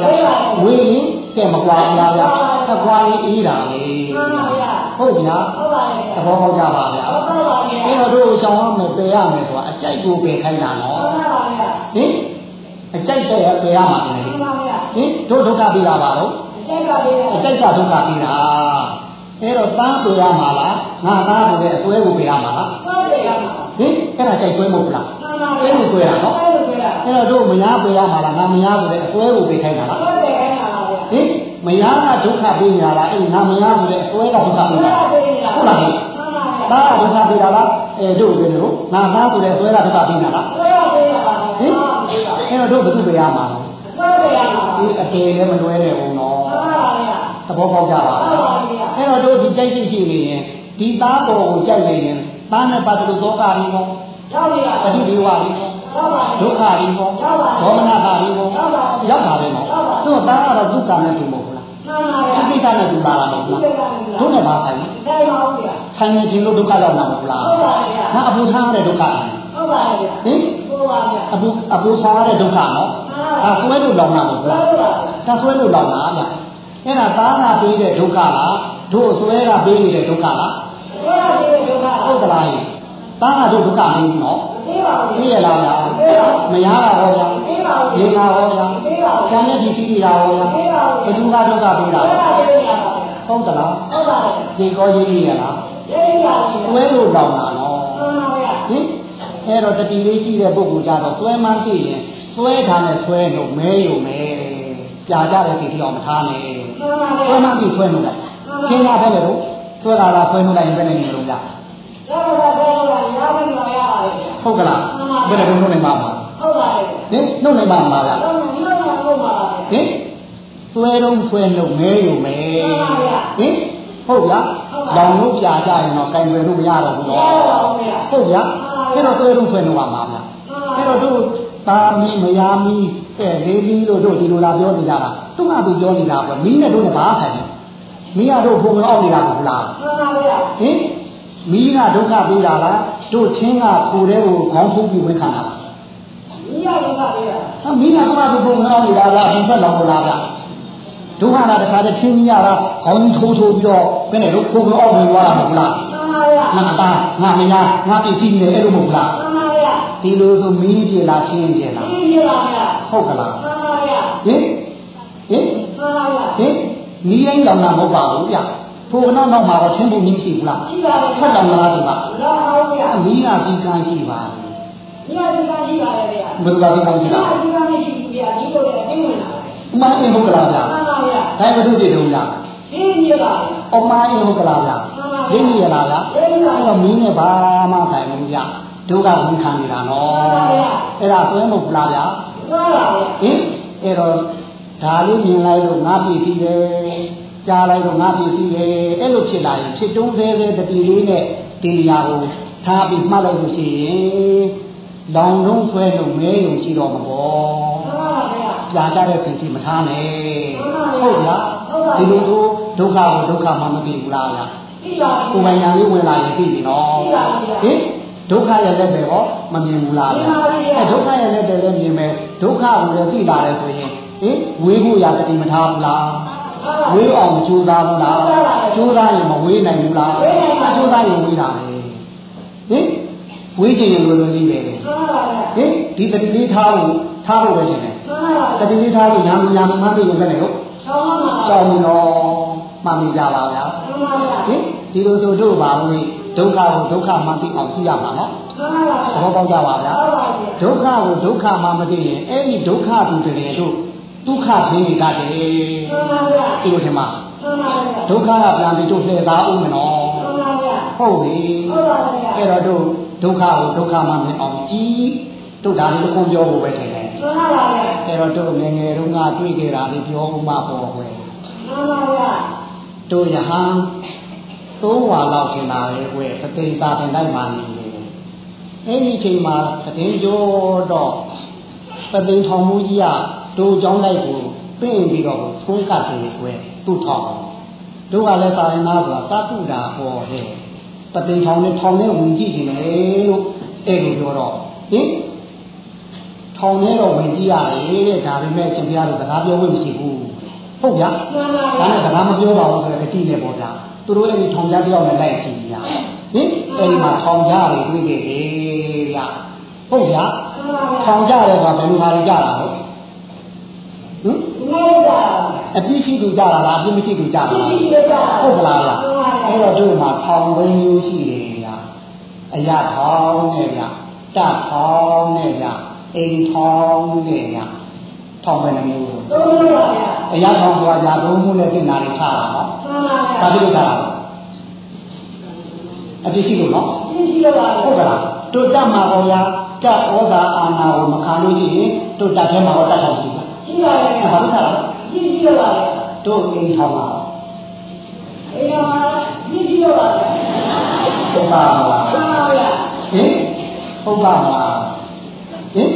S2: ဝေရင်ကဲမကွာဘူးလားဗျာအကွာရင်အေးတာလေ
S3: မှန်ပါဗျာ
S2: ဟုတ်ဗျာ
S3: ဟုတ်ပါလေ
S2: သ
S3: ဗျာ
S2: ဘောပေါက်ကြပါဗျာ
S3: ဟုတ်ပါပါဗျာ
S2: အဲ့တော့တို့ရှောင်းရမယ်ပယ်ရမယ်ဆိုတာအကြိုက်ကိုပယ်ခိုင်းတာနော်
S3: ဟုတ်ပါပါဗျာ
S2: ဟင်အကြိုက်တဲ့ပယ်ရမှာတယ်
S3: မှန်ပါဗျာ
S2: ဟင်တို့ဒုက္ခပြီးတာပါတော့
S3: ကျက်ပါလေဗျာ
S2: အကြိုက်ကဒုက္ခပြီးတာအဲ့တော့သားပယ်ရမှာလားငါသားဆိုတဲ့အစွဲကိုပယ်ရမှာလား
S3: ဟုတ်တယ်ရမှာ
S2: ဟင်အဲ့ဒါကြိုက်ဆွဲမဟုတ်လား
S3: မှန်ပါ
S2: အဲ့
S3: ဗျာ
S2: လိုဆွဲတာနော်
S3: အဲ့လိုဆွဲတာ
S2: အဲ့တော့တို့မယားပယ်ရမှာလားငါမယားဆိုတဲ့အစွဲကိုပယ်ခိုင်းတာလား
S3: ဟုတ်တယ်ခိုင်းတာပါဗျာ
S2: ဟင်မယားကဒုက္ခပေးနေတာလားအဲ့ငါမယားဆိုတဲ့အစွဲကဒုက္ခပေး
S3: ဘယ်
S2: တာ
S3: လိုပေးနေတာ
S2: ဟုတ်လား
S3: မှန်ပါဗျာ
S2: သားကဒုက္ခပေးတာလားအဲတို့ပြောလို့ငါသားဆိုတဲ့အစွဲကဒုက္ခပေးနေတာလား
S3: ဘယ်လိုပေးတာပါ
S2: ဟ
S3: လဲ
S2: င်
S3: ဟုတ်ပါဗျာ
S2: အဲ့တော့တို့ဘယ်သူပယ်ရမှာလဲ
S3: ဟုတ်တယ်ရမှာ
S2: ဒီအတေလည်းမလွဲနဲ့ဘူးနော်
S3: မှန်ပါဗျာ
S2: သဘောပေါက်ကြပါလားအဲ့တော့တို့ဒီကြိုက်ကြည့်ရှိနေရင်ဒီသားပေါ်ကိုကြိုက်နေရင်သားနဲ့ပတ်သက်လို့သောကရင်းရော
S3: ရောက်ပြီလား
S2: ပฏิဒေဝတွေဟော
S3: ရောက်ပါ
S2: ဒုက္ခတွေဟော
S3: ရောက်ပါ
S2: ဒေါမနတာတွေဟောရောက်တာပဲနော်သူ့သားကတော့ဒုက္ခနဲ့တူမဟုတ်ဘူးလား
S3: မှန်ပါဗျာ
S2: သူကိစ္စနဲ့တူလာတာမဟုတ်ဘူးလားဒုနဲ့ပါဆိုင်
S3: ဆိုင်ပါဦးဗျာ
S2: ဆိုင်နေခြင်းလို့ဒုက္ခရောက်မှာမဟုတ်လား
S3: ဟုတ်ပါဗျာ
S2: ငါအပူဆန်းရတဲ့ဒုက္ခ
S3: ဟုတ်ပါဗျာ
S2: ဟင်
S3: ဟုတ်ပါဗျာ
S2: အပူအပူဆန်းရတဲ့ဒုက္ခနော်ဒါဆွဲလို့လောင်တာမဟုတ်ဘူးလား
S3: ဟုတ်ပါဗျာ
S2: ဒါဆွဲလို့လောင်တာဗျအဲ့ဒါသားကပေးတဲ့ဒုက္ခလားတို့ဆွဲကပေးနေတဲ့ဒုက္ခလား
S3: ဘုရားရှင်ဒုက္ခ
S2: ဟုတ်သလားဟင်သားကတို့ဒုက္ခပေးဘူးနော်
S3: သိပါဦး
S2: သိရလားဗျာမရတာဟောဗျာ
S3: သိပါဦး
S2: ဒီနာဟောဗျာ
S3: သိပါဦး
S2: ကျန်တဲ့ဒီတိတိရာဟောဗျာ
S3: သိပါဦး
S2: ဘယ်သူကဒုက္ခပေးတာ
S3: ဘုရားရှင်ရပါ
S2: ဟုတ်သလား
S3: ဟုတ်ပါဗျာ
S2: ဒီကောရေးရရလား
S3: ရေးပါဦး
S2: ဆွဲလို့လောင်တာနော်
S3: မှန်ပါဗျာ
S2: ဟင်အဲ့တော့တတိလေးကြည့်တဲ့ပုဂ္ဂိုလ်ကြတော့ဆွဲမှန်းသိရင်ဆွဲထားနဲ့ဆွဲလို့မဲယုံမဲပြာကြတဲ့စီတိအောင်မထားနဲ့
S3: မှန်ပါ
S2: ဆွဲ
S3: ဗျာ
S2: မှန်းသိဆွဲလို့လိုက်ရှင်းတာပဲလေတို့ဆွဲတာလားဆွဲလို့လိုက်ရင်ဘယ်နဲ့နေလို့ရ ဟုတ်ကလားဘယ်နဲ့နှုတ်နေမှာမှာ
S3: ဟုတ်ပါရဲ့
S2: ဟင်နှုတ်နေမှာမှာလား
S3: တော့မင်းတို့ကဟုတ်ပါဗျာ
S2: ဟင်ဆွဲတော့ဆွဲလို့မဲယုံမဲဟင်ဟုတ်ဗျာလောင်လို့ပြာကြရင်တော့ကင်ွယ်လို့မရတော့ဘူး
S3: ရ
S2: နော်
S3: ပါဦးဗျာ
S2: ဟုတ်ဗျာအဲ့တော့ဆွဲတော့ဆွဲလို့ပါမှာဗျာအဲ့တော့တို့တာမီမယာမီအဲလေးမီလို့တို့ဒီလိုလာပြောနေကြတာသူကသူပြောနေတာကွမီးနဲ့တို့နဲ့ဘာဆိုင်လဲမီးကတို့ဘုံအောက်နေတာမဟုတ်လား
S3: မှန်ပါဗျာ
S2: ဟင်မီးကဒုက္ခပေးတာလား တို့ချင်းကကိုယ်တဲ့ကိုခေါင်းဖုံးပြီးဝင်ခံတာလား
S3: ဒီရဒုက္ခဗျာ
S2: ဟာမီးကသူကသူဘုံအောက်နေတာလားဘုံဖက်လောင်လာဗျဒုက္ခလာတခါတည်းချင်းကြီးရတာခေါင်းကြီးထိုးထိုးပြီးတော့ဘယ်နဲ့တို့ဘုံအောက်ဝင်သွားတာမဟုတ်လား
S3: မှန်ပါဗျာ
S2: ငါအသားငါမယားငါပစ္စည်းနေအဲ့လိုမဟုတ်လား
S3: မှန်ပါဗျာ
S2: ဒီလိုဆိုမီးပြေလားချင်းပြေလား
S3: ဒီရပါဗျာ
S2: ဟုတ်ကလား
S3: မှန်ပါဗျာ
S2: ဟင်ဟင်
S3: မှန်ပါဗျာ
S2: ဟင်နီးရင်လောင်တာမဟုတ်ပါဘူးဗျ ဖိုးနောက်နောက်မှာတော့ချင်းဖို့နည်းမရှိဘူးလား
S3: ရှိပါဗျာ
S2: ဖတ်လောင်လားသူက
S3: တော့ဟုတ်ဗျာ
S2: အမီးကပြီးကန်းရှိပါ
S3: ဒီရဒုက္ခရှိပါရဲ့ဗျာ
S2: ဘယ်လိုကပြီးကန်းရှိ
S3: ဒီရ
S2: လား
S3: ဒုက္ခမရှိဘူးဗျာဒီလိုရသိဝင်လာ
S2: အမအင်းဟုတ်ကလားဗျ
S3: မှန်ပါဗျာ
S2: ဒါဘယ်လိုကြည့်တုံးလား
S3: ဒီရပါဗျာ
S2: အမအင်းဟုတ်ကလားဗျရင်းနေရလားဗျ
S3: ဒီရပါ
S2: အဲ့တော့မင်းနဲ့ဘာမှဆိုင်ဘူးဗျဒုက္ခဝင်ခံနေတာနော်အဲ့ဒါသွဲမဟုတ်ဘူးလားဗျ
S3: မှန်ပါဗျာ
S2: ဟင်အဲ့တော့ဒါလေးမြင်လိုက်လို့ငါပြည်ပြီးတယ် ကြားလိုက်တော့ငါပြည်ပြီးတယ်အဲ့လိုဖြစ်လာရင်ဖြစ်တုံးသေးသေးတတိလေးနဲ့ဒီနေရာကိုထားပြီးမှတ်လိုက်လို့ရှိရင်လောင်လုံးဆွဲလို့မဲယုံရှိတော့မှာပေါ့
S3: မှန်ပါဗျာ
S2: ကြာကြတဲ့ခင်စီမထားနဲ့ဟုတ်ဗျာဒီလိုဆိုဒုက္ခကိုဒုက္ခမှမသိဘူးလားဗျာ
S3: ဒီပါ
S2: ကိုယ်ပိုင်ညာလေးဝင်လာရင်သိပြီနော်ဟင်ဒုက္ခရဲ့လက်တွေဟောမမြင်ဘူးလားဗျာအဲဒုက္ခရဲ့လက်တွေလည်းမြင်မယ်ဒုက္ခကိုလည်းသိလာတယ်ဆိုရင်ဟင်ဝေးဖို့ရတတိမထားဘူးလား ဝေးအောင်ကြိုးစားဘူးလားကြိုးစားရင်မဝေးနိုင်ဘူးလားအကြိုးစားရင်ဝေးတာပဲဟင်ဝေးခြင်းရင်လွယ်လွယ်လေးပဲ
S3: မှန်ပါဗျာ
S2: ဟင်ဒီတတိလေးထားဖို့ထားဖို့ပဲရှင်တယ်
S3: မှန်ပါ
S2: တတိလေးထားဖို့ညာညာမှသိရင်လည်းလို့
S3: ဆောင်းပါမှ
S2: စောင်းနေတော့မှန်မိကြပါဗျာ
S3: န်ပါဗျာ
S2: ဟင်ဒီလိုဆိုတို့ပါလို့ဒုက္ခကိုဒုက္ခမှသိအောင်ကြည့်ရမှာနော်
S3: မှန်ပါ
S2: သဘောပေါက်ကြပါဗျာ
S3: ဟုတ်ပါဗျာ
S2: ဒုက္ခကိုဒုက္ခမှမသိရင်အဲ့ဒီဒုက္ခသူတည်းတို့ ဒုက္ခထင်းနေတတ်တယ်
S3: မှန်ပါဗျာ
S2: ဒီလိုထင်မှာ
S3: မှန်ပါဗျာ
S2: ဒုက္ခကပြန်ပြီးတို့လှည့်သားဦးမနော်
S3: မှန်ပါဗျာ
S2: ဟုတ်ပြီ
S3: ဟုတ်ပါဗျာ
S2: အဲ့တော့တို့ဒုက္ခကိုဒုက္ခမှမသိအောင်ကြည့်တို့ဒါလေးတစ်ခုပြောဖို့ပဲထင်တယ်
S3: မှန်ပါဗျာ
S2: အဲ့တော့တို့ငယ်ငယ်တုန်းကတွေ့ကြတာလေးပြောဦးမှာပေါ့ကွယ်
S3: မှန်ပါဗျာ
S2: တို့ယဟန်သုံးဝါလောက်ထင်တာပဲကွယ်သတိသာတင်တိုင်းမှနေတယ်အဲ့ဒီအချိန်မှာတည်ကြောတော့သတိထောင်မှုကြီးက တို့เจ้าလိုက်ကိုပြင့်ပြီးတော့သုံးကတ်တယ်ကွယ်သူ့ထောင်တို့ကလည်းသာရဏဆိုတာတတုတာဟောဟဲ့တတိထောင်နဲ့ထောင်နဲ့ဝင်ကြည့်နေတယ်လို့အဲ့လိုပြောတော့ဟင်ထောင်ထဲတော့ဝင်ကြည့်ရတယ်တဲ့ဒါပေမဲ့ရှင်ပြားတို့စကားပြောလို့မရှိဘူးဟုတ်ဗျာ
S3: မှန်ပါ
S2: ဒါ
S3: ဗျာ
S2: နဲ့စကားမပြောပါဘူးဆိုတော့အတိနဲ့ပေါ့ဗျာသူတို့အဲ့ဒီထောင်ကြားတယောက်နဲ့လိုက်ကြည့်ညာဟင်အဲ့ဒီမှာထောင်ကြားတွေတွေ့ခဲ့တယ်ဗျာဟုတ်ဗျာ
S3: မှန်ပါဗျာ
S2: ထောင်ကြားတယ်ဆိုတာဘယ်လိုဟာတွေကြတာလဲဟင်
S3: ငါတို့က
S2: အပြစ်ရှိသူကြတာလားအပြစ်မရှိသူကြတာလား
S3: ဒီလိုက
S2: ဟုတ်ကလားဗျာအဲ့တော့တို့မှာထောင်ဝင်းမျိုးရှိတယ်ဗျာအရာထောင်နဲ့ဗျာတထောင်နဲ့ဗျာအိမ်ထောင်နဲ့ဗျာထောင်ပဲနှမျိုး
S3: သုံးလို့ပါဗျာ
S2: အရာထောင်ဆိုတာຢာသုံးမှုနဲ့ပြင်နာတွေထားတာနော်
S3: မှန်ပါဗျာ
S2: ဒါပြလို့ထားတာအပြစ်ရှိလို့နော်
S3: ဒီရှိလို့ပါ
S2: ဟုတ်ကလားတို့တတ်မှာပေါ်ရာတတ်ဩဇာအာဏာကိုမခံလို့ရှိရင်တို့တတ်ထဲမှာတော့တတ်တော့ရှိ ပါ
S3: ရှိပါရဲ့
S2: အဲ့ဘာလို့ထားတာ
S3: ဒီရှိလို့ပါဗျာ
S2: တို့အိမ်ထောင်မှာ
S3: အေးပါဒီရှိလို့ပါဗျာ
S2: ဒုက္ခပါလား
S3: မှန်ပါဗျာ
S2: ဟင်ဘဟုတ်ပါမလားဟင်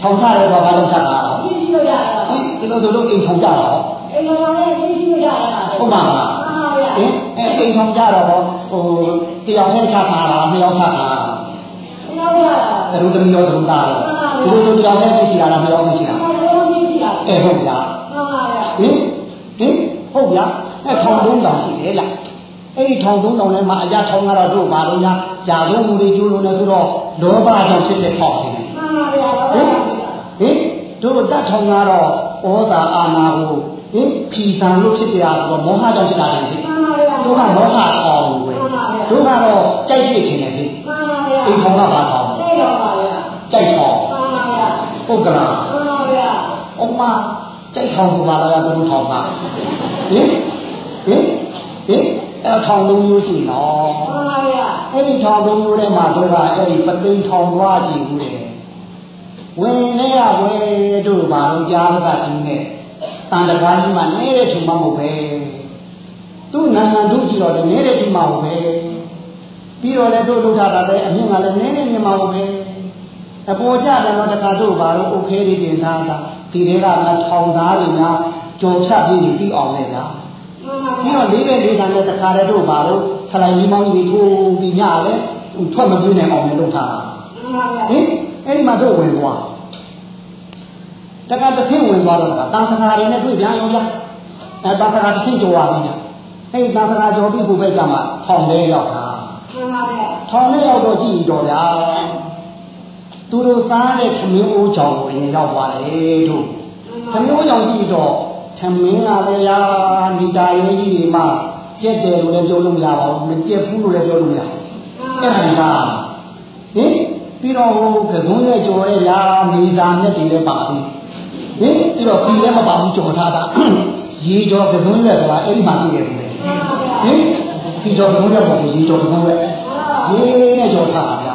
S2: ထောင်ချရတော့ဘာလို့ချတာလဲ
S3: သိရှိလို့ရတာ
S2: ဟင်ဒီလိုတို့အိမ်ထောင်ကြတော့
S3: အိမ်တော်လည်းသိရှိလို့ရတာ
S2: ဟုတ်ပါမလား
S3: မှန်ပါဗျာ
S2: ဟင်အဲအိမ်ထောင်ကြတော့ဟိုတယောက်နဲ့ချတာလားနှစ်ယောက်ချတာလား
S3: နောက်ရတာ
S2: သူတို့တမီးရောသူသားရောသူတို့တယောက်နဲ့သိရှိတာလားနှစ်ယောက်သိရှိတာ
S3: ဘာလို့သိရှိတာ
S2: အဲဟုတ်ဗျာ
S3: မှန်ပါဗျာ
S2: ဟင်ဟင်ဟုတ်ဗျာအဲထောင်သုံးတောင်ရှိတယ်လားအဲ့ဒီထောင်သုံးတောင်ထဲမှာအရာထောင်ကတော့တို့ပါလို့ညာຢာသုံးမှုတွေကျိုးလို့လည်းဆိုတော့လောဘကြောင့်ဖြစ်တဲ့ထောင်နေတယ်
S3: မှန်ပါဗျာ
S2: ဟင်ဟင်တို့တတ်ထောင်ကတော့ဩသာအာနာကိုဟင်ဖြီဆံလို့ဖြစ်ကြရဆိုတော့မောဟကြောင့်ဖြစ်တာတယ်ရှိ
S3: မှန်ပါဗျာ
S2: တို့ကမောဟထောင်ဝယ်တို့ကတော့ကြိုက်ဖြစ်နေတယ်ဟင်
S3: မှန်ပါဗျာ
S2: အိမ်ထောင်ကပါထောင်
S3: သိတော့ပါဗျာ
S2: ကြိုက်ထောင်
S3: မှန်ပါဗျာ
S2: ဟုတ်ကလား
S3: မှန်ပါဗျာ
S2: အမကြိုက်ထောင်ပါလားတို့ထောင်တာဟင်ဟင်ဟင်အဲထောင်လုံးမျိုးရှိနော်
S3: မှန်ပါဗျာ
S2: အဲ့ဒီထောင်သုံးမျိုးထဲမှာတို့ကအဲ့ဒီပသိမ်ထောင်သွားကြည့်ဘူးလေဝင်နေရဝဲတို့ဘာလို့ကြားကတူးနေတန်တကားကြီးမှနေတဲ့ထုံမမဟုတ်ပဲသူ့နာငံတို့ကြည့်တော့လည်းနေတဲ့ထုံမဟုတ်ပဲပြီးတော့လည်းတို့လုပ်တာလည်းအမြင့်ကလည်းနည်းနေနေမှာဟုတ်ပဲ အပေါ်ကြတယ်တော့တခါတို့ဘာလို့အုတ်ခဲလေးတင်သားတာဒီထဲကငါထောင်သားတွေများကြော်ဖြတ်ပြီးပြီးအောင်လဲ
S3: လားပြီး
S2: တော့လေးပဲလေးသားနဲ့တခါတည်းတို့ဘာလို့ဆလိုင်းကြီးမောင်းကြီးထိုးပြီးညလဲထွက်မပြေးနိုင်အောင်လုပ်ထားဟင်အဲ့ဒီမှာတို့ဝင်သွားတခါတစ်ဆင့်ဝင်သွားတော့တာသံဃာတွေနဲ့တွေ့ပြန်ရောဗျာအဲသံဃာတစ်ဆင့်ကြော်ပါပြီအဲ့ဒီသံဃာကြော်ပြီးဘုဘက်ကမှာထောင်ထဲရောက်တာထောင်ထဲရောက်တော့ကြည့်တော်ဗျာ သူတို့စားတဲ့ခမင်းအိုးကြောင်ကိုရင်ရောက်သွားတယ်တို့ခမျိုးကြောင့်ကြည့်တော့ထမင်းကလည်းရာမိတာရေးကြီးတွေမှကျက်တယ်လို့လည်းပြောလို့မရပါဘူးမကျက်ဘူးလို့လည်းပြောလို့မရဘူးအဲ့ဒါကဟင်ပြီးတော့ဟိုကကုန်းရဲ့ကြော်ရဲ့ရာမိတာမြက်တွေလည်းပါဘူးဟင်ပြီးတော့ပြီးလည်းမပါဘူးကြော်ထားတာရေကြော်ကကုန်းရဲ့ဆိုတာအဲ့ဒီမှာပြည့်တယ်လေဟင်ပြီးတော့ကကုန်းရဲ့ပေါ်ရေကြော်ကကုန်းရဲ့ရေနဲ့ကြော်ထားတာဗျာ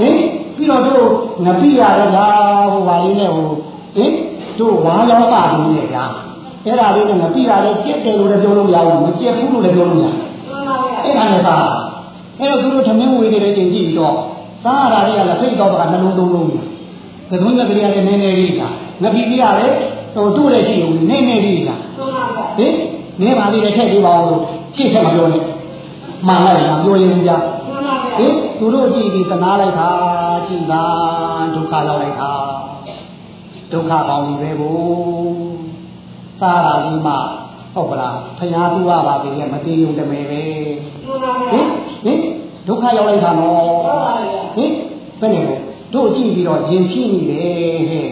S2: ဟင် ပြီးတော့တို့ငပိရလည်းလားဟိုပါလေးနဲ့ဟိုဟင်တို့ဝါရောပါလေးနဲ့ဗျာအဲ့ဒါလေးနဲ့ငပိရလည်းကြက်တယ်လို့လည်းပြောလို့မရဘူးမကြက်ဘူးလို့လည်းပြောလို့မရဘူးအဲ့ဒါနဲ့သာအဲ့တော့သူတို့သမင်းဝေးနေတဲ့ချိန်ကြည့်ပြီးတော့စားရတာတွေကလည်းဖိတ်တော့ကနှလုံးသုံးလုံးကြီးကဲသွင်းကလေးကလည်းနည်းနည်းလေးကငပိကြီးကလည်းဟိုတို့လည်းရှိုံနည်းနည်းလေးကဟင်နည်းပါလေးလည်းထည့်ပေးပါဦးလို့ရှေ့ထက်မပြောနဲ့မှန်လိုက်လားပြောရင်ဗျာ ဟင်သူတို့ကြည့်ပြီးသနာလိုက်တာကြည်သာဒုက္ခရောက်လိုက်တာဒုက္ခပေါင်းပြီပဲကိုစားတာကြီးမှဟုတ်ကလားဖျားသူရပါပြီလေမတည်ုံတမယ်ပဲဟင်ဟင်ဒုက္ခရောက်လိုက်တာနော်ဟင်ဘယ်နဲ့လဲတို့ကြည့်ပြီးတော့ရင်ဖြစ်နေတယ်ဟဲ့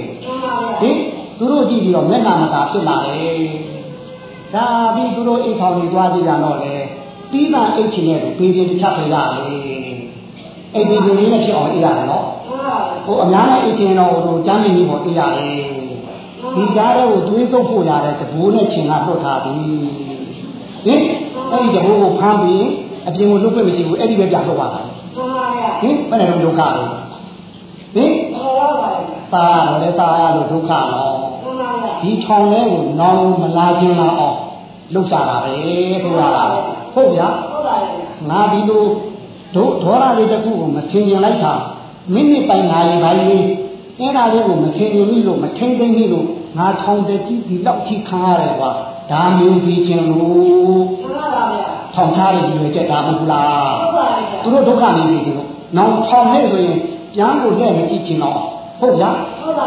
S2: ဟင်သူတို့ကြည့်ပြီးတော့မျက်နှာမသာဖြစ်လာတယ်ဒါပြီးသူတို့အိတ်ဆောင်ကြီးသွားကြည့်ကြတော့လေပြီးမှအိတ်ချင်တဲ့ကိုပေးပြီးတစ်ချက်ပြရတယ် အဲ့ဒီလိုလေးနဲ့ဖြစ်အောင်အေးရတယ်နော်ဟိုအများနဲ့အိတ်ချင်တော့ဟိုကျမ်းမင်းကြီးပေါ်အေးရတယ်ဒီကြားတော့ကိုသွေးသုတ်ဖို့ရတယ်တဘိုးနဲ့ချင်ကလွတ်ထားပြီဟင်အဲ့ဒီတဘိုးကိုဖမ်းပြီးအပြင်ကိုလွတ်ခွင့်မရှိဘူးအဲ့ဒီပဲပြထုတ်ပါလားဟင်ဘယ်နဲ့တော့ဒုက္ခလဲဟင်သာတော့လေသာရလို့ဒုက္ခတော့ဒီထောင်ထဲကိုနောင်မလာခြင်းလားအောင်လှုပ်ရှားတာပဲတို့ရတာဟုတ်ဗျာငါဒီလို ဒုဒေါရလေးတစ်ခုကိုမထင်ကျင်လိုက်တာမိနစ်ပိုင်းနာရီပိုင်းလေးအဲ့ဒါလေးကိုမထင်ကျင်မိလို့မထင်သိမိလို့ငါထောင်တဲ့ကြည့်ဒီတော့ထိခါရတယ်ကွာဒါမျိုးပြီးခြင်းလို့ထောင်ချရည်ကြီးတွေကြက်တာမဟုတ်လားသူတို့ဒုက္ခနေပြီဒီလိုနောက်ထောင်နေဆိုရင်ပြန်ကိုလက်မကြည့်ချင်တော့ဟုတ်ဗျာ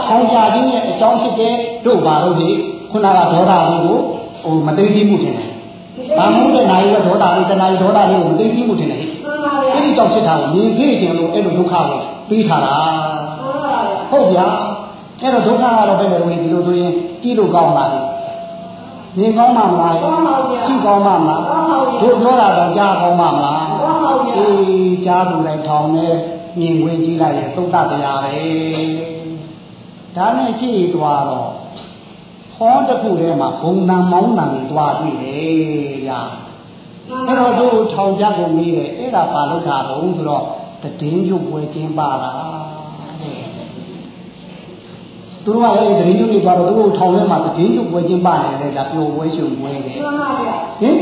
S2: ထောင်ချခြင်းရဲ့အကြောင်းဖြစ်တဲ့တို့ဘာလို့ဒီခုနကဒေါသလေးကိုဟိုမသိသိမှုထင်တယ်ဘာမှမတဲ့နိုင်ရဒေါသလေးတဏှာဒေါသလေးကိုမသိသိမှုထင်တယ် အဲ့ဒီကြောင့်ဖြစ်တာကိုမြင်သိခြင်းလို့အဲ့လိုဒုက္ခကိုပြီးထားတာဟုတ်ဗျာအဲ့တော့ဒုက္ခကတော့ဘယ်လိုလဲဒီလိုဆိုရင်ကြည့်လို့ကောင်းပါလေမြင်ကောင်းမှမလားကြည့်ကောင်းမှမလားတို့ပြောတာတော့ကြားကောင်းမှမလားအေးကြားသူလိုက်ထောင်နေမြင်ဝင်ကြည့်လိုက်ရင်သုတ္တတရားပဲဒါနဲ့ကြည့်သွားတော့ဟောတစ်ခုထဲမှာဘုံတန်မောင်းတန်တွေတွားတွေ့တယ်ဗျာ အဲ့တော့တို့ထောင်ကြကိုမေးတယ်အဲ့ဒါပါလို့တာတော့ဆိုတော့တည်င်းရုပ်ပွဲကျင်းပါတာသူတို့ကလည်းတည်င်းရုပ်တွေသွားတော့သူတို့ထောင်ထဲမှာတည်င်းရုပ်ပွဲကျင်းပါတယ်လေဒါပျော်ပွဲရှင်ပွဲတယ်ဟင်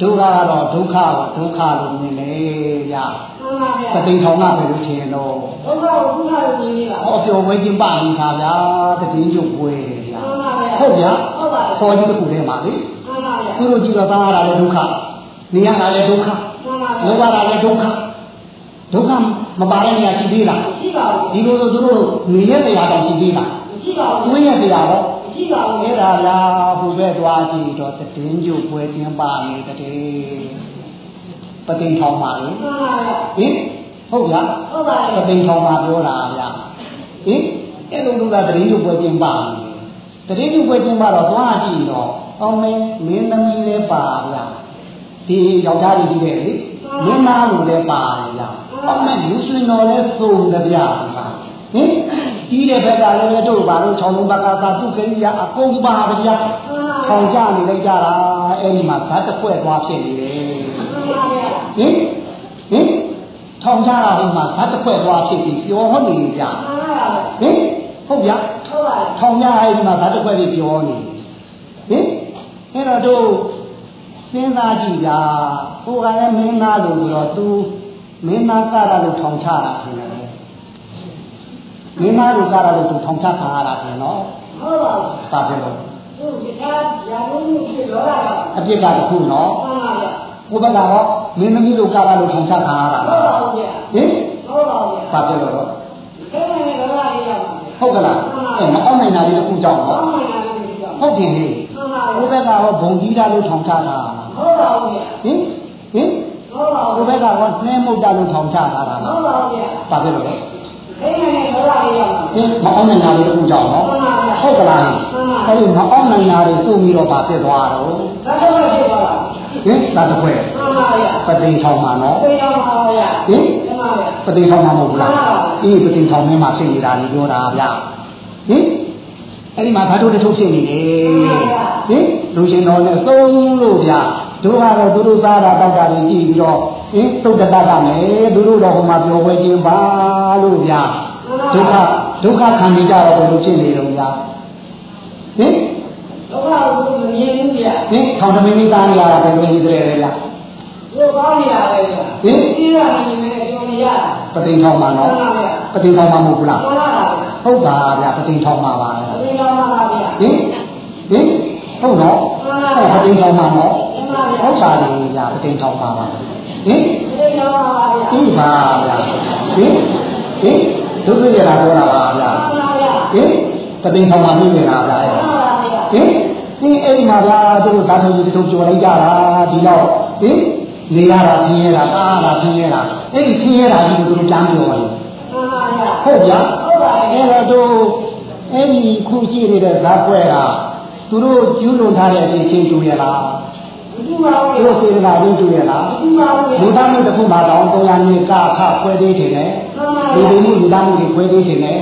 S2: ဒုက္ခကတော့ဒုက္ခကိုဒုက္ခလို့မြင်လေဗျာ
S3: မှန်ပါဗျာ
S2: တသိန်းထောင်ကပဲလို့ထင်တော့
S3: ဒုက္ခကိုဒုက္ခလို့မြင်နေတာ
S2: ဟောပြောဝဲချင်းပါမိတာဗျာတသိန်းကျုပ်ပွဲဗျာ
S3: မှန်ပါဗျာ
S2: ဟုတ်ဗျာ
S3: ဟုတ်ပါ
S2: ခေါ်ကြီးတစ်ခုထဲမှာလေ
S3: မှန်ပါဗျာ
S2: သူတို့ကြည့်တော့သားရတာလည်းဒုက္ခ နေရတာလည်းဒုက္ခ
S3: မှန်ပါ
S2: လော
S3: ဗျာ
S2: ဘတာလည်းဒုက္ခဒုက္ခမပါတဲ့နေရာရှိသေးလား
S3: မရှိပါဘူး
S2: ဒီလိုဆိုသူတို့နေရတရားတောင်ရှိသေးလား
S3: မရှိပါဘူး
S2: တွင်းရတရားတော့
S3: မရှိပါဘူး
S2: အဲ့ဒါလားဘုပဲသွားကြည့်တော့တည်င်းကျုပ်ပွဲကျင်းပါနေတဲ့ပသိမ်ထောင်ပါလေ
S3: မှန်ပါဗျာ
S2: ဟင်ဟုတ်လား
S3: ဟုတ်ပါ
S2: ပ
S3: ရဲ့
S2: သိမ်ထောင်ပါပြောတာဗျာဟင်အဲ့လိုလူကတည်င်းကျုပ်ပွဲကျင်းပါနေတည်င်းကျုပ်ပွဲကျင်းပါတော့သွားကြည့်တော့အောင်းမင်းမင်းသမီးလည်းပါဗျာ ဒီယောက်ျားကြီးကြီးတဲ့လေမင်းသားလူလည်းပါဗျာအောင်းမင်းလူဆွေတော်လည်းသုံးတယ်ဗျာဟင်ဒီတဲ့ဘက်ကလည်းတို့ပါတော့၆လုံးဘက်ကသာသူကိရိယာအကုန်ပါဗျာထောင်ကြနေလိုက်ကြတာအဲ့ဒီမှာဓာတ်တစ်ခွက်သွားဖြစ်နေတယ်
S3: မှန်ပါဗျာ
S2: ဟင်ဟင်ထောင်ကြတာဟိုမှာဓာတ်တစ်ခွက်သွားဖြစ်ပြီးပျော်ဟောနေကြ
S3: မှန်ပါဗျာ
S2: ဟင်ဟုတ်ဗျာ
S3: ဟုတ်ပါရဲ့
S2: ထောင်ကြအဲ့ဒီမှာဓာတ်တစ်ခွက်ပြီးပျော်နေဟင်အဲ့တော့တို့ စဉ်းစားကြည့်ကြဟိုကလည်းမင်းသားလို့ဆိုတော့ तू မင်းသားကရလို့ထောင်ချတာထင်တယ်မင်းသားလို့ကရလို့ तू ထောင်ချခံရတာထင်နော်
S3: ဟုတ်ပါဘူး
S2: ပါဖြစ်လို့
S3: သူဒီကရာလုံးမှုဖြစ်လောတာပါ
S2: အပြစ်ကတစ်ခုနော်
S3: မှန်ပါဗျာ
S2: ဘုဘကတော့မင်းသမီးတို့ကရလို့ထောင်ချခံရတာ
S3: ဟုတ်ပါဘူးဗျာ
S2: ဟင်
S3: ဟုတ်ပါဘူးဗျာ
S2: ပါပြောတော့
S3: ခဲနေလောတာလေးရပါဗျာ
S2: ဟုတ်ကလားအဲမအောင်နိုင်တာလေးတစ်ခုကြောင့်
S3: ဘာ
S2: တော့
S3: မှမလုပ်ဘူးကြောင့်
S2: ဟုတ်တယ်ဟေ့
S3: မှန်ပါ
S2: ဘုဘ
S3: ဗျာ
S2: ကတော့ဘုံကြီးတာလို့ထောင်ချတာ
S3: ဟုတ်ပါဘူးဗျာ
S2: ဟင်ဟင်
S3: ဟုတ်ပါ
S2: ဘု
S3: ဘူး
S2: ဘကတော့နှဲမုတ်တာလို့ထောင်ချတာလား
S3: ဟုတ်ပါဘူးဗျာ
S2: ပါပြောတော့
S3: ခဲနေလောတာလေးရပါ
S2: ဟင်မအောင်နိုင်တာလေးတစ်ခုကြောင့်နော်ဟုတ်ကလားအဲဒီမအောင်နိုင်တာတွေသူ့ပြီးတော့ပါဖြစ်သွားတော့
S3: ဒါတော့ဖြစ်သွားတာ
S2: ဟင်ဒါတစ်ခွဲ
S3: မှန်ပါဗျာ
S2: ပသိမ်ထောင်မှာနော်
S3: သိအောင်ပါဗျာ
S2: ဟင်
S3: မှန်ပါဗျာ
S2: ပသိမ်ထောင်မှာမဟုတ်ဘူးလားအေးပသိမ်ထောင်ထဲမှာဖြစ်နေတာကြီးပြောတာဗျဟင် အဲ့ဒီမှာဓာတ်တို့တချို့ဖြစ်နေတယ်ဟင်လူရှင်တော်နဲ့သုံးလို့ဗျတို့ကတော့သူတို့သားတာတောက်တာတွေကြည့်ပြီးတော့ဟင်သုတ်တတတ်မယ်သူတို့တော့ဟိုမှာပြောဝဲခြင်းပါလို့ဗျဒုက္ခဒုက္ခခံနေကြတော့ဘယ်လိုဖြစ်နေတော့ဗျဟင်
S3: ဒုက္ခကိုမမြင်ဘူးဗျာ
S2: ဟင်ထောင်သမင်းလေးသားနေရတာပဲမြင်နေတယ်ဗျ
S3: ဘုရားနေရပဲဗျာဒီကနေနေပြောနေရတာ
S2: ပသိမ်ထောင်မှာ
S3: မှ
S2: နော်
S3: န်ပါဗျာ
S2: ပသိမ်ထောင်မှာမဟုတ်ဘူးလား
S3: မှန်ပါဗျာ
S2: ဟုတ်ပါဗျပသိမ်ထောင်မှာပါ
S3: ဒီကောင်ပါဗျာ
S2: ဟင်ဟင်ဟုတ်နော်အဲ့ပသိမ်ထောင်မှာနော်
S3: မှန်ပါဗျာ
S2: ဟုတ်ပါလေဗျပသိမ်ထောင်မှာပါဟင်
S3: ဒီကောင်ပါဗျာ
S2: ဒီပါဗျာဟင်ဟင်ဒုက္ခရတာပြောတာပါဗျာ
S3: မှန်ပါဗျာ
S2: ဟင်ပသိမ်ထောင်မှာနေနေတာဗျာ
S3: မှန်ပါဗျာ
S2: ဟင်ဒီအဲ့ဒီမှာဗျာသူတို့သာထုံကြီးတို့ကြော်လိုက်ကြတာဒီတော့ဟင်နေရတာဆင်းရဲတာကားတာဆင်းရဲတာအဲ့ဒီဆင်းရဲတာကြီးကိုသူတို့ကြမ်းပြောတယ်
S3: မှန်ပါဗျာ
S2: ဟုတ်ဗျာ
S3: ဟုတ်ပါရဲ့
S2: အဲ့တော့တို့အဲ့ဒီခုကြည့်နေတဲ့ဇာတ်ပွဲကသူတို့ကျူးလွန်ထားတဲ့အချင်းချင်းတူရလား
S3: ဒီမှာ
S2: သူတို့စေတနာချင်းတူရလား
S3: ဒီမှာဗျာ
S2: လူသားမှုတစ်ခုမှတော့တရားနည်းကခခွဲသေးတယ်လေ
S3: မှန်ပါ
S2: ဒီ
S3: ဗျာ
S2: လိုမျိုးလူသားမှုတွေခွဲသေးတယ်လေ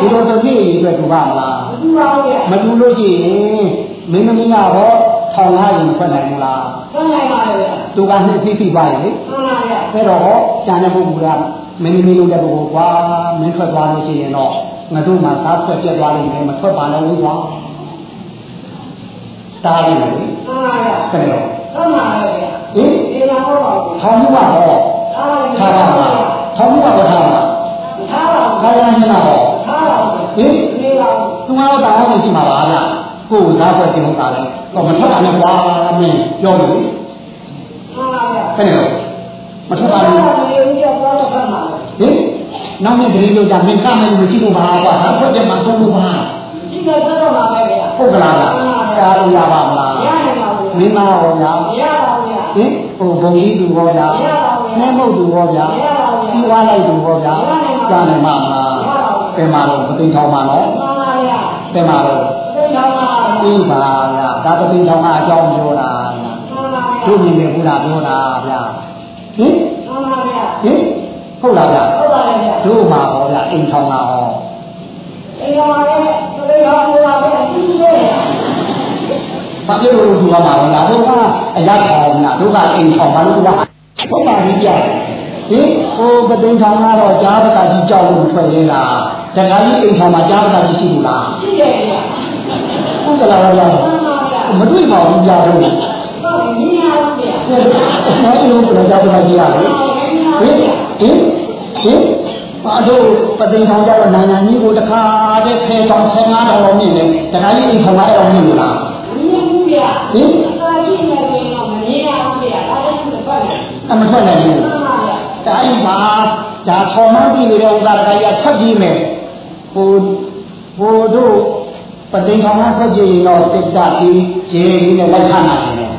S2: ဒီလိုတစ်နေ့ရေးအတွက်တူပါမလား
S3: ဒီမှာဗျာ
S2: မတူလို့ရှိရင်မင်းသမီးကတော့ထောင်လာရင်ဖွင့်နိုင်မလား
S3: မှန်ပါဗျာ
S2: သူကနှစ်ပြီးပြီးပါရင်လေ
S3: မှန်ပါဗျာ
S2: အဲ့တော့ကျန်တဲ့ပုဂ္ဂိုလ်က မင်းသမီးလို့တဲ့ပုဂ္ဂိုလ်ကွာမင်းထွက်သွားလို့ရှိရင်တော့ငါတို့မှသားထွက်ပြတ်သွားလိမ့်မယ်မထွက်ပါနဲ့ဘူးကွာတားလိမ့်မယ်လေ
S3: မှန်ပါဗျာ
S2: ခဏတော့
S3: မှန်ပါဗျာ
S2: ဟင်
S3: ဒီလာဟုတ်ပါဘူး
S2: ထောင်မှုကတော့
S3: အား
S2: ထားပါလားထောင်မှုကတော့ထားပါလား
S3: ထားပါ
S2: ခါရမ်းနေတာတော့
S3: ထားပါ
S2: ဟင်
S3: ဒီလာ
S2: သူကတော့တာအောင်ရှိမှာပါဗျကိုယ်သားဖွဲ့တင်လို့တာလေတော့မထွက်ပါနဲ့ကွာမင်းပြောလို့
S3: မှန်ပါဗျာ
S2: ခဏတော့မထွက်ပါ
S3: ဘာ
S2: နဲ့ နောက်နေ့တည်းလို့じゃမင်းကမယ်လို့ကြည့်လို့ပါကွာဒါထွက်တယ်မှာသုံးလို့ပါ
S3: ဒီကကတော့မှာပဲဗျာ
S2: ဟုတ်ကလားကြားလို့ရပါမလား
S3: ရနိုင်ပါဘူး
S2: မင်းသားဟောဗျာ
S3: မရပါဘူးဗျာ
S2: ဟင်ဟိုဘုံကြီးသူဟောဗျာမဲမုတ်သူဟောဗျာပြီးသွားလိုက်သူဟောဗျာကြားနိုင်မှာမလားပြန်มาတော့မသိထောင်မှာနော်
S3: မှန်ပါဗျာ
S2: ပြန်มาတော့
S3: သိတော်ပါဗျာ
S2: ပြီးပါဗျာဒါပသိထောင်မှာအကြောင်းပြောတာဗျာ
S3: မှန်ပါဗျာ
S2: တို့မြင်တယ်ဘုရားပြောတာဗျာဟင်
S3: မှန်ပါဗျာ
S2: ဟင်ဟုတ်လားဗျာ
S3: ဟု တ်ပါရဲ့ဗျာ
S2: တို့မှာဟောဗျာအိမ်ထောင်တာဟော
S3: ဒီကမှာလည်းသိတော်ပါဗျာရှိသေးတယ်
S2: ဘာဖြစ်လို့သူကမှာလဲလားတို့ကအရာထောင်ညာတို့ကအိမ်ထောင်ဘာလို့သူကဟုတ်ပါပြီဗျာဟင်ဟိုပသိထောင်ကတော့ကြားပကကြီးကြောက်လို့ထွက်ရဲတာတခါကြီးအိမ်ထောင်မှာကြားပကကြီးရှိဘူးလား
S3: ရှိတယ်ဗျာ
S2: ဟုတ်ကလားဗျာ
S3: မှန်ပါဗျာ
S2: မတွေ့ပါဘူးဗျာတို့
S3: ဟုတ်မြင်ရပါဗျာ
S2: အဲ့လိုဘယ်လိုကြောက်ကြရလဲဟင်ဟင်ဟင် အတို့ပသိမ်ဆောင်ကြတော့နိုင်ငံကြီးကိုတခါတည်းခဲတောင်15တောင်လောက်မြင့်တယ်တခါကြီးအိမ်ဆောင်လိုက်အောင်မြင့်လား
S3: မင်းဘူးဗျာ
S2: ဟင်
S3: သာကြည့်နေတယ်တော့မနေရဘူးဗျာဒါလည်းသူ့ပတ်တယ်
S2: အမထွက်နိုင်ဘူး
S3: မှန်ပါဗျာ
S2: တိုင်းပါဒါထော်မှန်းကြည့်နေတဲ့ဥစ္စာတခါကြီးထွက်ကြည့်မယ်ဟိုဟိုတို့ပသိမ်ဆောင်ကထွက်ကြည့်ရင်တော့တက်တာပြီးဂျေကြီးနဲ့လိုက်ခနိုင်တယ်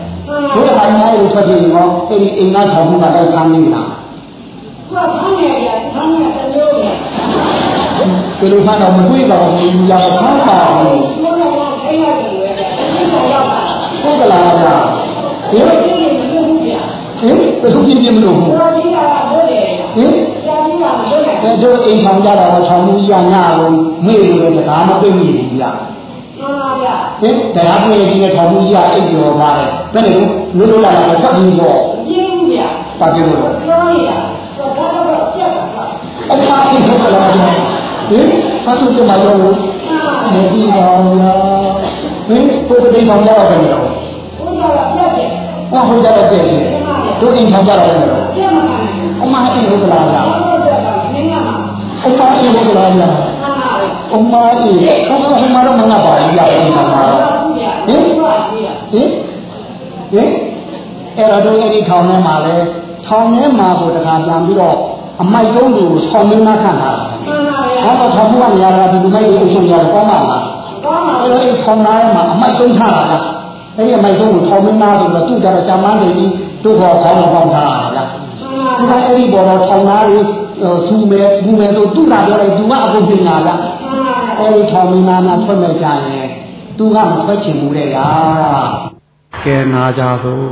S2: ဘုရားမိုင်းကိုထွက်ကြည့်ရင်တော့အဲ့ဒီအိမ်သားဆောင်မှုကလိုက်ခန်းနေလား
S3: သူ ကဆောင်းနေဗျာဆောင်းနေတယ်လို့ဗျာ
S2: ဒီလိုမှတော့မတွေ့ပါဘူးလာဖမ်းပါဘူး
S3: သူကတော့ထိုင်ရတယ်လေဗျာဒီကောင်ရောက်တာ
S2: ဟုတ်ကလားဗျာဟင်
S3: ဒီလိုမလုပ်ဘူးဗျာ
S2: ဟင်ဘယ်လိုပြင်းပြင်းမလို့ဘူး
S3: တော်ကြီးကလို့လေ
S2: ဟင်
S3: ကြာကြီးကလို့လေ
S2: ဘယ်တို့အိမ်ဆောင်ကြတာဆောင်မှုရညလုံးမေ့လို့လည်းဒါမသိမိဘူးဗျာ
S3: မှန်ပါဗျာ
S2: ဟင်တရားပွင့်ကြီးနဲ့ဆောင်မှုရအိပ်ကျော်ပါလေဘယ်နဲ့လို့လို့လာတာဆက်ပြီးတော့
S3: မင်းဘူးဗျာ
S2: ပါကြလို့
S3: ပြောနေတာတော့ဒါတော့ပြတ်တာ
S2: အဖားကြီးဟုတ်ကလားဗျာဟင်ဖတ်သူကမှတော့မ
S3: မှန်ပါ
S2: ပြီးပါဘူးလားဟင်ကိုယ်တိုင်ဆောင်ကြတော့တယ်တော့
S3: ဘုရားကပြတ်တယ်
S2: ဟောဟုတ်ကြတော့တဲ့တို့အိမ်ဆောင်ကြတော့တယ်တော့
S3: ပြတ်မှာတယ်
S2: အမအိမ်ဟုတ်ကလားဗျာ
S3: ဘာလို့ပြတ်တာလဲငါမှာ
S2: အမအိမ်ဟုတ်ကလားဗျာ
S3: မှန်ပါဗျာ
S2: အမအေးခေါင်းခေါင်းမတော့မငါပါဘူးကြာတယ်မှာပါတော့ဟင်ဟင်ဟင်အဲ့တော့အဲ့ဒီထောင်ထဲမှာလဲထောင်ထဲမှာကိုတခါပြန်ပြီးတော့ အမိုက်တုံးကိုဆောင်းမင်းမခံတာဟောတော့ထောင်ကနေရတာဒီမိုက်ကိုအုပ်ချုပ်ရတော့ကောင်းပါလားအဲ့တော့အဲ့ထောင်ထဲမှာအမိုက်တုံးထားတာလားအဲ့ဒီအမိုက်တုံးကိုထောင်မင်းမဆိုတော့သူ့ကြတော့ကြာမန်းနေပြီးတို့ခေါ်ခေါင်းပေါင်းထားတာလားဒီကအဲ့ဒီပေါ်တော့ထောင်သားတွေစူမယ်ဘူးမယ်ဆိုသူ့လာပြောလိုက်သူကအကုန်ပြင်လာလားအဲ့ဒီထောင်မင်းသားများထွက်မဲ့ကြရင်သူကမထွက်ချင်ဘူးလေရာကဲနာကြသို့